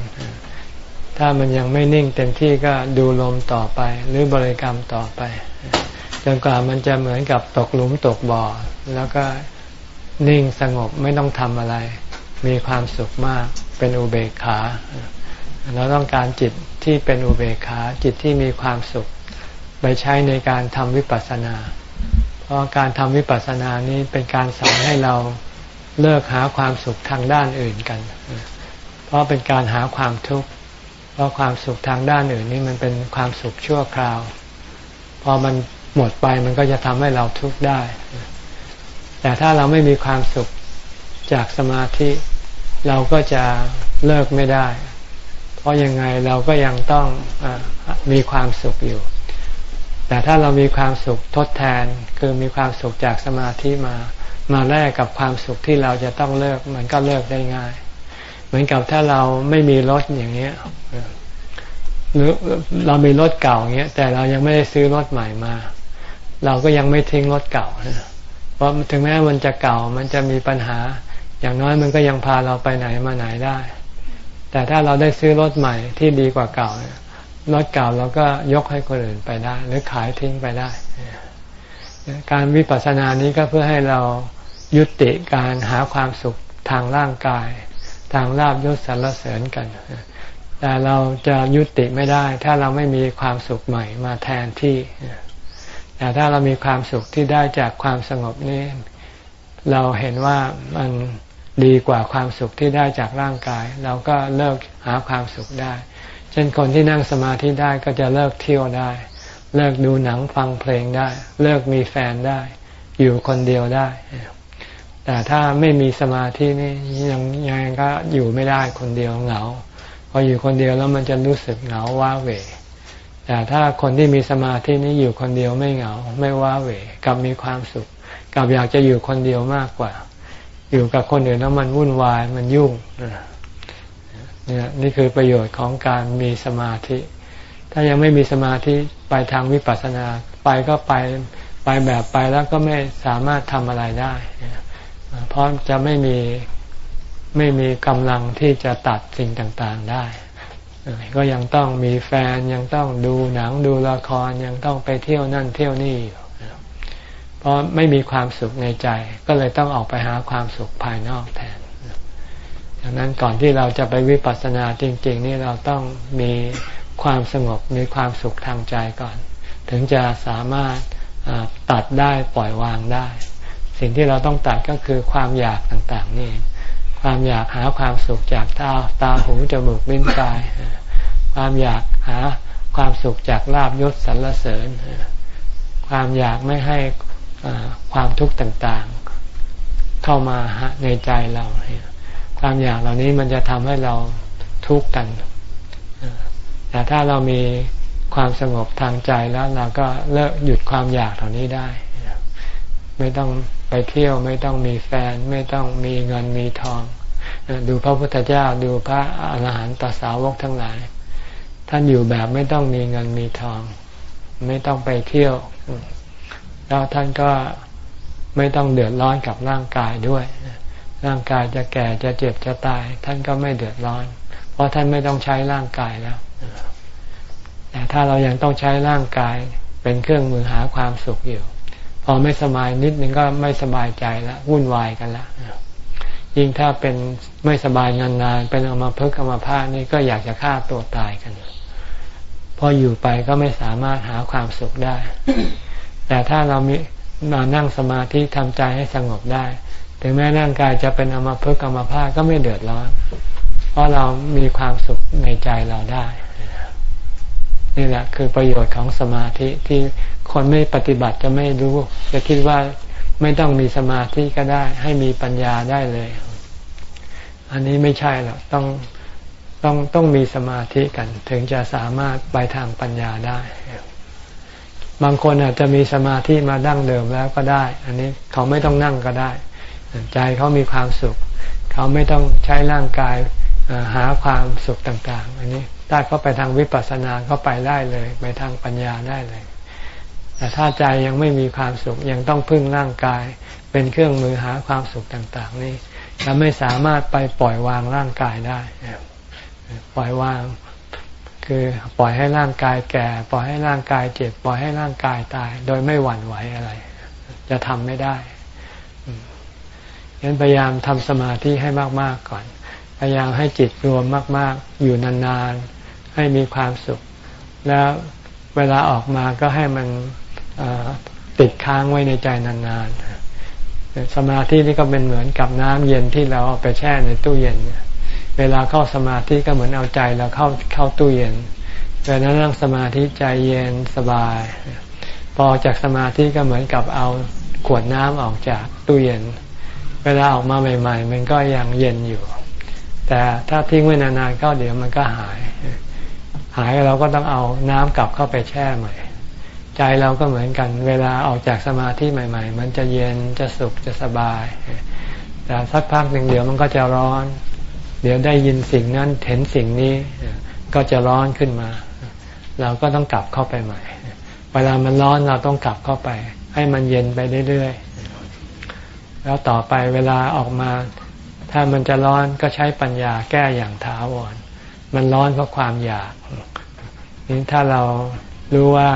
[SPEAKER 1] ๆ ถ้ามันยังไม่นิ่งเต็มที่ก็ดูลมต่อไป หรือบริกรรมต่อไปจนกว่ามันจะเหมือนกับตกหลุมตกบ่อ แล้วก็นิ่งสงบไม่ต้องทำอะไร มีความสุขมากเป็นอุเบกขา เราต้องการจิตที่เป็นอุเบกขาจิตที่มีความสุข ไปใช้ในการทำวิปัสสนา เพราะการทำวิปัสสนานี้เป็นการสอนให้เรา เลิกหาความสุขทางด้านอื่นกัน เพราะเป็นการหาความทุกข์ เพราะความสุขทางด้านอื่นนี่มันเป็นความสุขชั่วคราว พอมันหมดไปมันก็จะทำให้เราทุกข์ได้ แต่ถ้าเราไม่มีความสุขจากสมาธิ เราก็จะเลิกไม่ได้ เพราะยังไงเราก็ยังต้องอมีความสุขอยู่ แต่ถ้าเรามีความสุขทดแทนคือมีความสุขจากสมาธิมา มาแลกกับความสุขที่เราจะต้องเลิก มันก็เลิกได้ง่าย เหมือนกับถ้าเราไม่มีรถอย่างเงี้ยหรือเรามีรถเก่าเงี้ย แต่เรายังไม่ได้ซื้อรถใหม่มา เราก็ยังไม่ทิ้งรถเก่าเพราะถึงแม้มันจะเก่ามันจะมีปัญหา อย่างน้อยมันก็ยังพาเราไปไหนมาไหนได้ แต่ถ้าเราได้ซื้อรถใหม่ที่ดีกว่าเก่ารถเก่าเราก็ยกให้คนอื่นไปได้ หรือขายทิ้งไปได้ การวิปัสสนานี้ก็เพื่อให้เรา ยุติการหาความสุขทางร่างกาย ทางลาบยศสรรเสริญกัน แต่เราจะยุติไม่ได้ ถ้าเราไม่มีความสุขใหม่มาแทนที่ แต่ถ้าเรามีความสุขที่ได้จากความสงบนี้เราเห็นว่ามันดีกว่าความสุขที่ได้จากร่างกาย เราก็เลิกหาความสุขได้ เช่นคนที่นั่งสมาธิได้ก็จะเลิกเที่ยวได้ เลิกดูหนังฟังเพลงได้ เลิกมีแฟนได้ อยู่คนเดียวได้ แต่ถ้าไม่มีสมาธินี่ยังยังก็อยู่ไม่ได้คนเดียวเหงา พออยู่คนเดียวแล้วมันจะรู้สึกเหงาว้าเหวแต่ถ้าคนที่มีสมาธินี่อยู่คนเดียวไม่เหงา ไม่ว้าเหวกับมีความสุขกับอยากจะอยู่คนเดียวมากกว่า อยู่กับคนอื่นแล้วมันวุ่นวายมันยุ่งเนี่ยนี่คือประโยชน์ของการมีสมาธิ ถ้ายังไม่มีสมาธิไปทางวิปัสสนา ไปก็ไปไปแบบไปแล้วก็ไม่สามารถทำอะไรได้ เพราะจะไม่มีไม่มีกำลังที่จะตัดสิ่งต่างๆได้ ก็ยังต้องมีแฟนยังต้องดูหนังดูละครยังต้องไปเที่ยวนั่นเที่ยวนี่อยู่เพราะไม่มีความสุขในใจ ก็เลยต้องออกไปหาความสุขภายนอกแทนดังนั้นก่อนที่เราจะไปวิปัสสนาจริง ๆ นี่เราต้องมีความสงบมีความสุขทางใจก่อน ถึงจะสามารถตัดได้ปล่อยวางได้ สิ่งที่เราต้องตัดก็คือความอยากต่างๆนี่ความอยากหาความสุขจากตาตาหูจมูกลิ้นกาย ความอยากหาความสุขจากลาบยศสรรเสริญ ความอยากไม่ให้ความทุกข์ต่างๆ เข้ามาในใจเรา ความอยากเหล่านี้มันจะทำให้เราทุกข์กัน แต่ถ้าเรามีความสงบทางใจแล้วเราก็เลิกหยุดความอยากเหล่านี้ได้ ไม่ต้อง ไปเที่ยวไม่ต้องมีแฟน ไม่ต้องมีเงินมีทอง ดูพระพุทธเจ้าดูพระอรหันตสาวกทั้งหลาย ท่านอยู่แบบไม่ต้องมีเงินมีทอง ไม่ต้องไปเที่ยว แล้วท่านก็ไม่ต้องเดือดร้อนกับร่างกายด้วย ร่างกายจะแก่จะเจ็บจะตาย ท่านก็ไม่เดือดร้อน เพราะท่านไม่ต้องใช้ร่างกายแล้ว แต่ถ้าเรายังต้องใช้ร่างกายเป็นเครื่องมือหาความสุขอยู่ พอไม่สบายนิดนึงก็ไม่สบายใจแล้ววุ่นวายกันละยิ่งถ้าเป็นไม่สบายนานๆเป็นอมาเพิกอมาพานี่ก็อยากจะฆ่าตัวตายกันพออยู่ไปก็ไม่สามารถหาความสุขได้ แต่ถ้าเรามีมานั่งสมาธิทำใจให้สงบได้ ถึงแม้ร่างกายจะเป็นอมภพกรรมภาพก็ไม่เดือดร้อน เพราะเรามีความสุขในใจเราได้ นี่แหละคือประโยชน์ของสมาธิที่ คนไม่ปฏิบัติจะไม่รู้ จะคิดว่าไม่ต้องมีสมาธิก็ได้ ให้มีปัญญาได้เลย อันนี้ไม่ใช่หรอกต้องต้องต้องมีสมาธิกัน ถึงจะสามารถไปทางปัญญาได้ บางคนอาจจะมีสมาธิมาดั้งเดิมแล้วก็ได้ อันนี้เขาไม่ต้องนั่งก็ได้ ใจเขามีความสุข เขาไม่ต้องใช้ร่างกายหาความสุขต่าง ๆ อันนี้ถ้าเขาไปทางวิปัสสนาเขาไปได้เลย ไปทางปัญญาได้เลย แต่ถ้าใจยังไม่มีความสุขยังต้องพึ่งร่างกาย เป็นเครื่องมือหาความสุขต่าง ๆ นี่จะไม่สามารถไปปล่อยวางร่างกายได้ ปล่อยวาง คือปล่อยให้ร่างกายแก่ ปล่อยให้ร่างกายเจ็บ ปล่อยให้ร่างกายตาย โดยไม่หวั่นไหวอะไร จะทำไม่ได้ยันพยายามทำสมาธิให้มากๆก่อน พยายามให้จิตรวมมาก ๆ อยู่นาน ๆ ให้มีความสุข แล้วเวลาออกมาก็ให้มัน ติดค้างไว้ในใจนานๆ สมาธินี่ก็เป็นเหมือนกับน้ำเย็นที่เราเอาไปแช่ในตู้เย็น เวลาเข้าสมาธิก็เหมือนเอาใจเราเข้าเข้าตู้เย็นเวลานั่งสมาธิใจเย็นสบาย พอจากสมาธิก็เหมือนกับเอาขวดน้ำออกจากตู้เย็น เวลาออกมาใหม่ ๆ มันก็ยังเย็นอยู่ แต่ถ้าทิ้งไว้นานๆก็เดี๋ยวมันก็หาย หายเราก็ต้องเอาน้ำกลับเข้าไปแช่ใหม่ ใจเราก็เหมือนกัน เวลาออกจากสมาธิใหม่ ๆ มันจะเย็นจะสุขจะสบาย แต่สักพักหนึ่งเดี๋ยวมันก็จะร้อน เดี๋ยวได้ยินสิ่งนั้นเห็นสิ่งนี้ก็จะร้อนขึ้นมา เราก็ต้องกลับเข้าไปใหม่ เวลามันร้อนเราต้องกลับเข้าไป ให้มันเย็นไปเรื่อยๆ แล้วต่อไปเวลาออกมา ถ้ามันจะร้อนก็ใช้ปัญญาแก้อย่างถาวร มันร้อนเพราะความอยาก นี่ถ้าเรารู้ว่า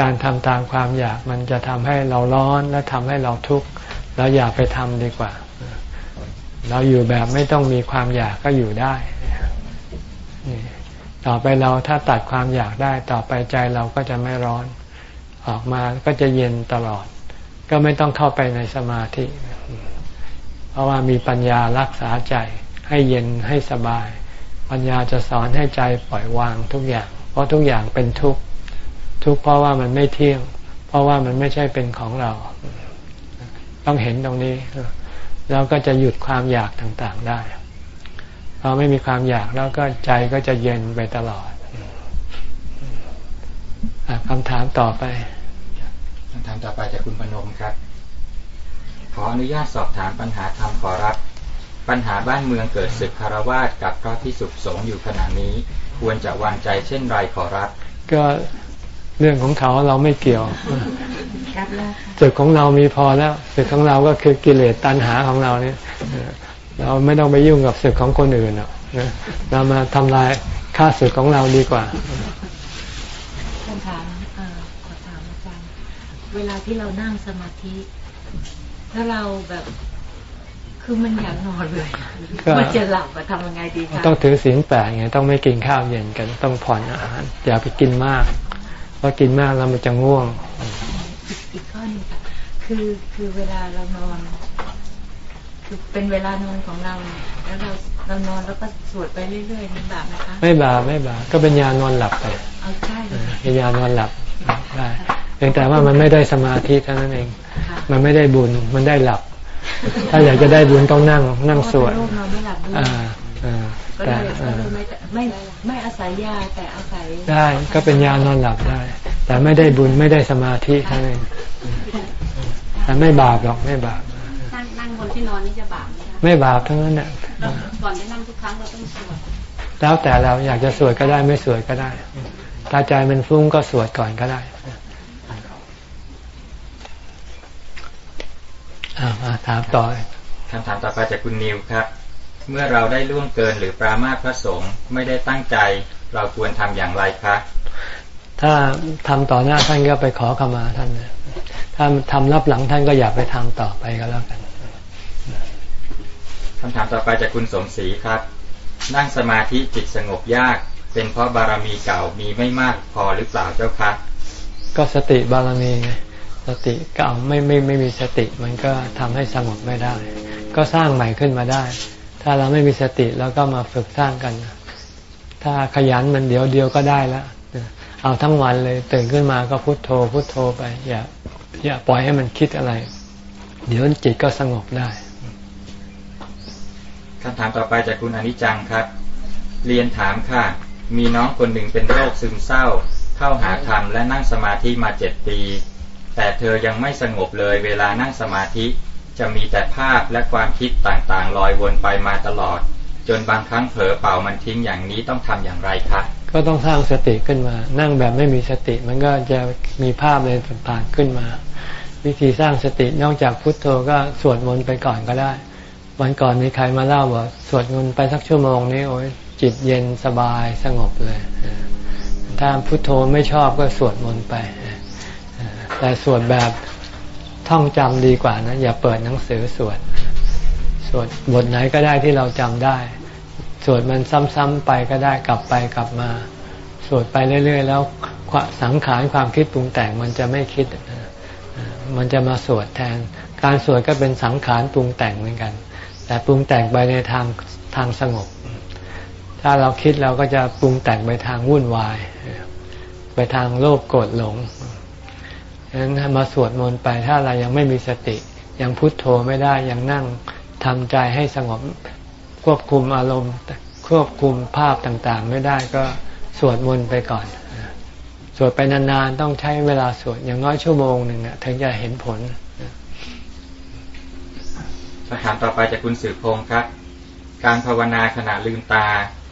[SPEAKER 1] การทำตามความอยากมันจะทำให้เราร้อนและทำให้เราทุกข์เราอย่าไปทำดีกว่า เราอยู่แบบไม่ต้องมีความอยากก็อยู่ได้ต่อไปเราถ้าตัดความอยากได้ ต่อไปใจเราก็จะไม่ร้อน ออกมาก็จะเย็นตลอด ก็ไม่ต้องเข้าไปในสมาธิ เพราะว่ามีปัญญารักษาใจให้เย็นให้สบาย ปัญญาจะสอนให้ใจปล่อยวางทุกอย่าง เพราะทุกอย่างเป็นทุกข์ ทุกข์เพราะว่ามันไม่เที่ยง เพราะว่ามันไม่ใช่เป็นของเรา ต้องเห็นตรงนี้เราก็จะหยุดความอยากต่างๆได้พอไม่มีความอยากแล้วก็ใจก็จะเย็นไปตลอดคำถามต่อไป
[SPEAKER 3] คำถามต่อไปจากคุณพนมครับ ขออนุญาตสอบถามปัญหาธรรมขอรับ ปัญหาบ้านเมืองเกิดศึกคารวาสกับพระพิสุสงฆ์อยู่ขณะนี้ ควรจะวางใจเช่นไรขอรับ
[SPEAKER 1] ก็ เรื่องของเขาเราไม่เกี่ยวศึกของเรามีพอแล้วศึกของเราก็คือกิเลสตัณหาของเราเนี่ยเราไม่ต้องไปยุ่งกับศึกของคนอื่นหรอกเรามาทำลายค่าศึกของเราดีกว่า
[SPEAKER 4] คำถามขอถามอาจารย์เวลาที่เรานั่งสมาธิถ้าเราแบบคือมันอยากนอนเลยมันจะหลับทำยังไงดีคะ
[SPEAKER 1] ต้องถือศีลแปดไงต้องไม่กินข้าวเย็นกันต้องผ่อนอาหาร อย่าไปกินมาก พราะกินมากแล้วมันจะง่วง
[SPEAKER 4] อีกข้อนึงค่ะคือคือเวลาเรานอนคือเป็นเวลานอนของเรา แล้วเราเรานอนแล้วก็สวดไปเรื่อยๆนี่บาปนะคะ ไม่
[SPEAKER 1] บาปไม่บาปก็เป็นยานอนหลับไป
[SPEAKER 4] เอาใช่
[SPEAKER 1] เป็นยานอนหลับได้เพียงแต่ว่ามันไม่ได้สมาธิเท่านั้นเอง มันไม่ได้บุญมันได้หลับ ถ้าอยากจะได้บุญต้องนั่งนั่งสวดอ่า
[SPEAKER 4] อ่า แต่ไม่ไม่อาศัยยาแต่อาศัยได้
[SPEAKER 1] ก็เป็นยานอนหลับได้ แต่ไม่ได้บุญไม่ได้สมาธิเท่านั้นแต่ไม่บาปหรอกไม่บาป
[SPEAKER 4] นั่งนั่งบนที่นอนนี่จะบาปไม่
[SPEAKER 1] บาปทั้งนั้นเนี่ย
[SPEAKER 4] ก่อนจะนั่งทุกครั้งเราต้องสวดแล้
[SPEAKER 1] วแต่เราอยากจะสวดก็ได้ไม่สวดก็ได้ ถ้าใจมันฟุ้งก็สวดก่อนก็ได้อาถามต่อ
[SPEAKER 3] คำถามต่อไปจากคุณนิวครับ เมื่อเราได้ล่วงเกินหรือปรามาสพระสงฆ์ไม่ได้ตั้งใจ เราควรทำอย่างไรคะ
[SPEAKER 1] ถ้าทำต่อหน้าท่านก็ไปขอขมาท่านถ้าทำรับหลังท่านก็อย่าไปทำต่อไปก็แล้วกัน
[SPEAKER 3] คำถามต่อไปจากคุณสมศรีครับ นั่งสมาธิจิตสงบยาก เป็นเพราะบารมีเก่ามีไม่มากพอหรือเปล่าเจ้าคะ
[SPEAKER 1] ก็สติบารมีไงสติเก่าไม่ไม่ไม่มีสติ มันก็ทำให้สงบไม่ได้ ก็สร้างใหม่ขึ้นมาได้ ถ้าเราไม่มีสติแล้วก็มาฝึกสร้างกัน ถ้าขยันมันเดี๋ยวเดียวก็ได้ล้วเอาทั้งวันเลยตื่นขึ้นมาก็พุโทโธพุโทโธไป อย่าอย่าปล่อยให้มันคิดอะไร เดี๋ยวจิตก็สงบได้
[SPEAKER 3] คำถามต่อไปจากคุณอนิจังครับ เรียนถามค่ะ มีน้องคนหนึ่งเป็นโรคซึมเศร้า เข้าหาธรรมและนั่งสมาธิมาเจ็ดปี แต่เธอยังไม่สงบเลยเวลานั่งสมาธิ จะมีแต่ภาพและความคิดต่างๆ ลอยวนไปมาตลอด จนบางครั้งเผลอเป่ามันทิ้งอย่างนี้ต้องทำอย่างไรคะ
[SPEAKER 1] ก็ต้องสร้างสติขึ้นมา นั่งแบบไม่มีสติมันก็จะมีภาพเลยต่างๆขึ้นมา วิธีสร้างสตินอกจากพุทโธก็สวดมนต์ไปก่อนก็ได้ วันก่อนมีใครมาเล่าว่าสวดมนต์ไปสักชั่วโมงนี้โอ้ยจิตเย็นสบายสงบเลยถ้าพุทโธไม่ชอบก็สวดมนต์ไปแต่สวดแบบ ท่องจำดีกว่านะ อย่าเปิดหนังสือสวด สวดบทไหนก็ได้ที่เราจำได้ สวดมันซ้ำๆไปก็ได้กลับไปกลับมา สวดไปเรื่อย ๆ แล้วสังขารความคิดปรุงแต่งมันจะไม่คิด มันจะมาสวดแทน การสวดก็เป็นสังขารปรุงแต่งเหมือนกัน แต่ปรุงแต่งไปในทางทางสงบ ถ้าเราคิดเราก็จะปรุงแต่งไปทางวุ่นวาย ไปทางโลภโกรธหลง ฉะนั้นมาสวดมนต์ไปถ้าเรายังไม่มีสติ ยังพุโทโธไม่ได้ยังนั่งทำใจให้สงบควบคุมอารมณ์ ควบคุมภาพต่างๆ ไม่ได้ก็สวดมนต์ไปก่อน สวดไปนานๆ ต้องใช้เวลาสวดอย่างน้อยชั่วโมงหนึ่งถึงจะเห็นผล
[SPEAKER 3] คำถามต่อไปจากคุณสืบพงศ์ครับ การภาวนาขณะลืมตา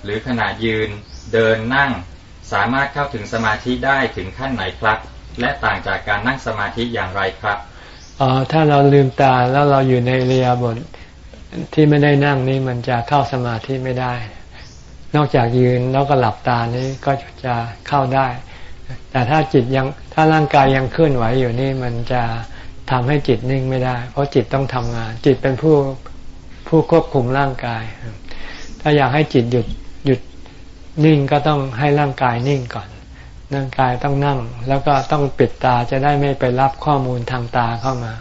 [SPEAKER 3] หรือขณะยืน เดินนั่ง สามารถเข้าถึงสมาธิได้ถึงขั้นไหนครับ และต่างจากการนั่งสมาธิอย่างไรครับ
[SPEAKER 1] อ๋อถ้าเราลืมตาแล้วเราอยู่ในเรียบทที่ไม่ได้นั่งนี่มันจะเข้าสมาธิไม่ได้ นอกจากยืนแล้วก็หลับตานี้ก็จะเข้าได้ แต่ถ้าจิตยังถ้าร่างกายยังเคลื่อนไหวอยู่นี่มันจะทำให้จิตนิ่งไม่ได้ เพราะจิตต้องทำงาน จิตเป็นผู้ผู้ควบคุมร่างกาย ถ้าอยากให้จิตหยุดหยุดนิ่งก็ต้องให้ร่างกายนิ่งก่อน ร่างกายต้องนั่ง แล้วก็ต้องปิดตาจะได้ไม่ไปรับข้อมูลทางตาเข้ามา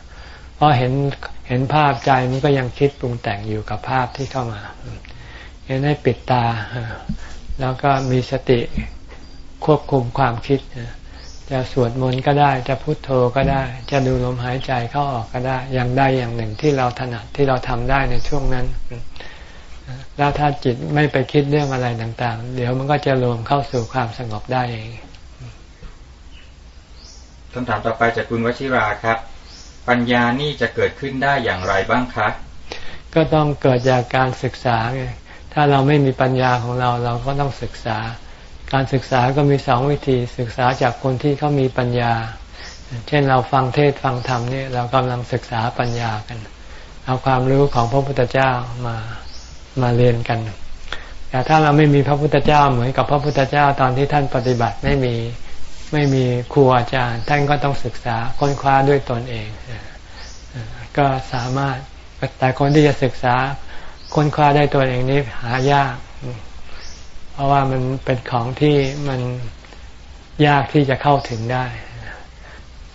[SPEAKER 1] เพราะเห็นเห็นภาพใจมันก็ยังคิดปรุงแต่งอยู่กับภาพที่เข้ามาเห็นให้ปิดตา แล้วก็มีสติควบคุมความคิด จะสวดมนต์ก็ได้ จะพุโทโธก็ได้ จะดูลมหายใจเข้าออกก็ได้ อย่างใดอย่างหนึ่งที่เราถนัดที่เราทำได้ในช่วงนั้นแล้วถ้าจิตไม่ไปคิดเรื่องอะไรต่าง ๆ เดี๋ยวมันก็จะรวมเข้าสู่ความสงบได้เอง
[SPEAKER 3] คำถามต่อไปจากคุณวชิราครับ ปัญญานี่จะเกิดขึ้นได้อย่างไรบ้างคะ
[SPEAKER 1] ก็ต้องเกิดจากการศึกษาไงถ้าเราไม่มีปัญญาของเราเราก็ต้องศึกษา การศึกษาก็มีสองวิธีศึกษาจากคนที่เขามีปัญญา เช่นเราฟังเทศฟังธรรมนี่เรากำลังศึกษาปัญญากัน เอาความรู้ของพระพุทธเจ้ามามาเรียนกันแต่ถ้าเราไม่มีพระพุทธเจ้าเหมือนกับพระพุทธเจ้าตอนที่ท่านปฏิบัติไม่มี ไม่มีครูอาจารย์ ท่านก็ต้องศึกษาค้นคว้าด้วยตนเอง ก็สามารถแต่คนที่จะศึกษาค้นคว้าได้ตัวเองนี้หายาก เพราะว่ามันเป็นของที่มันยากที่จะเข้าถึงได้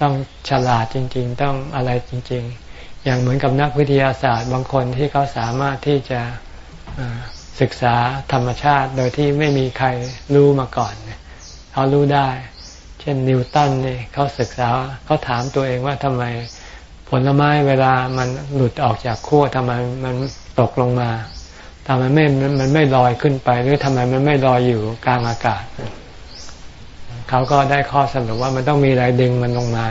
[SPEAKER 1] ต้องฉลาดจริง ๆ ต้องอะไรจริง ๆ อย่างเหมือนกับนักวิทยาศาสตร์บางคนที่เขาสามารถที่จะศึกษาธรรมชาติ โดยที่ไม่มีใครรู้มาก่อนเขารู้ได้ เช่นนิวตันเนี่ยเขาศึกษาเขาถามตัวเองว่าทำไมผลไม้เวลามันหลุดออกจากขั้วทำไมมันตกลงมาทำไมไม่มันไม่ลอยขึ้นไป หรือทำไมมันไม่ลอยอยู่กลางอากาศ เขาก็ได้ข้อสรุปว่ามันต้องมีอะไรดึงมันลงมา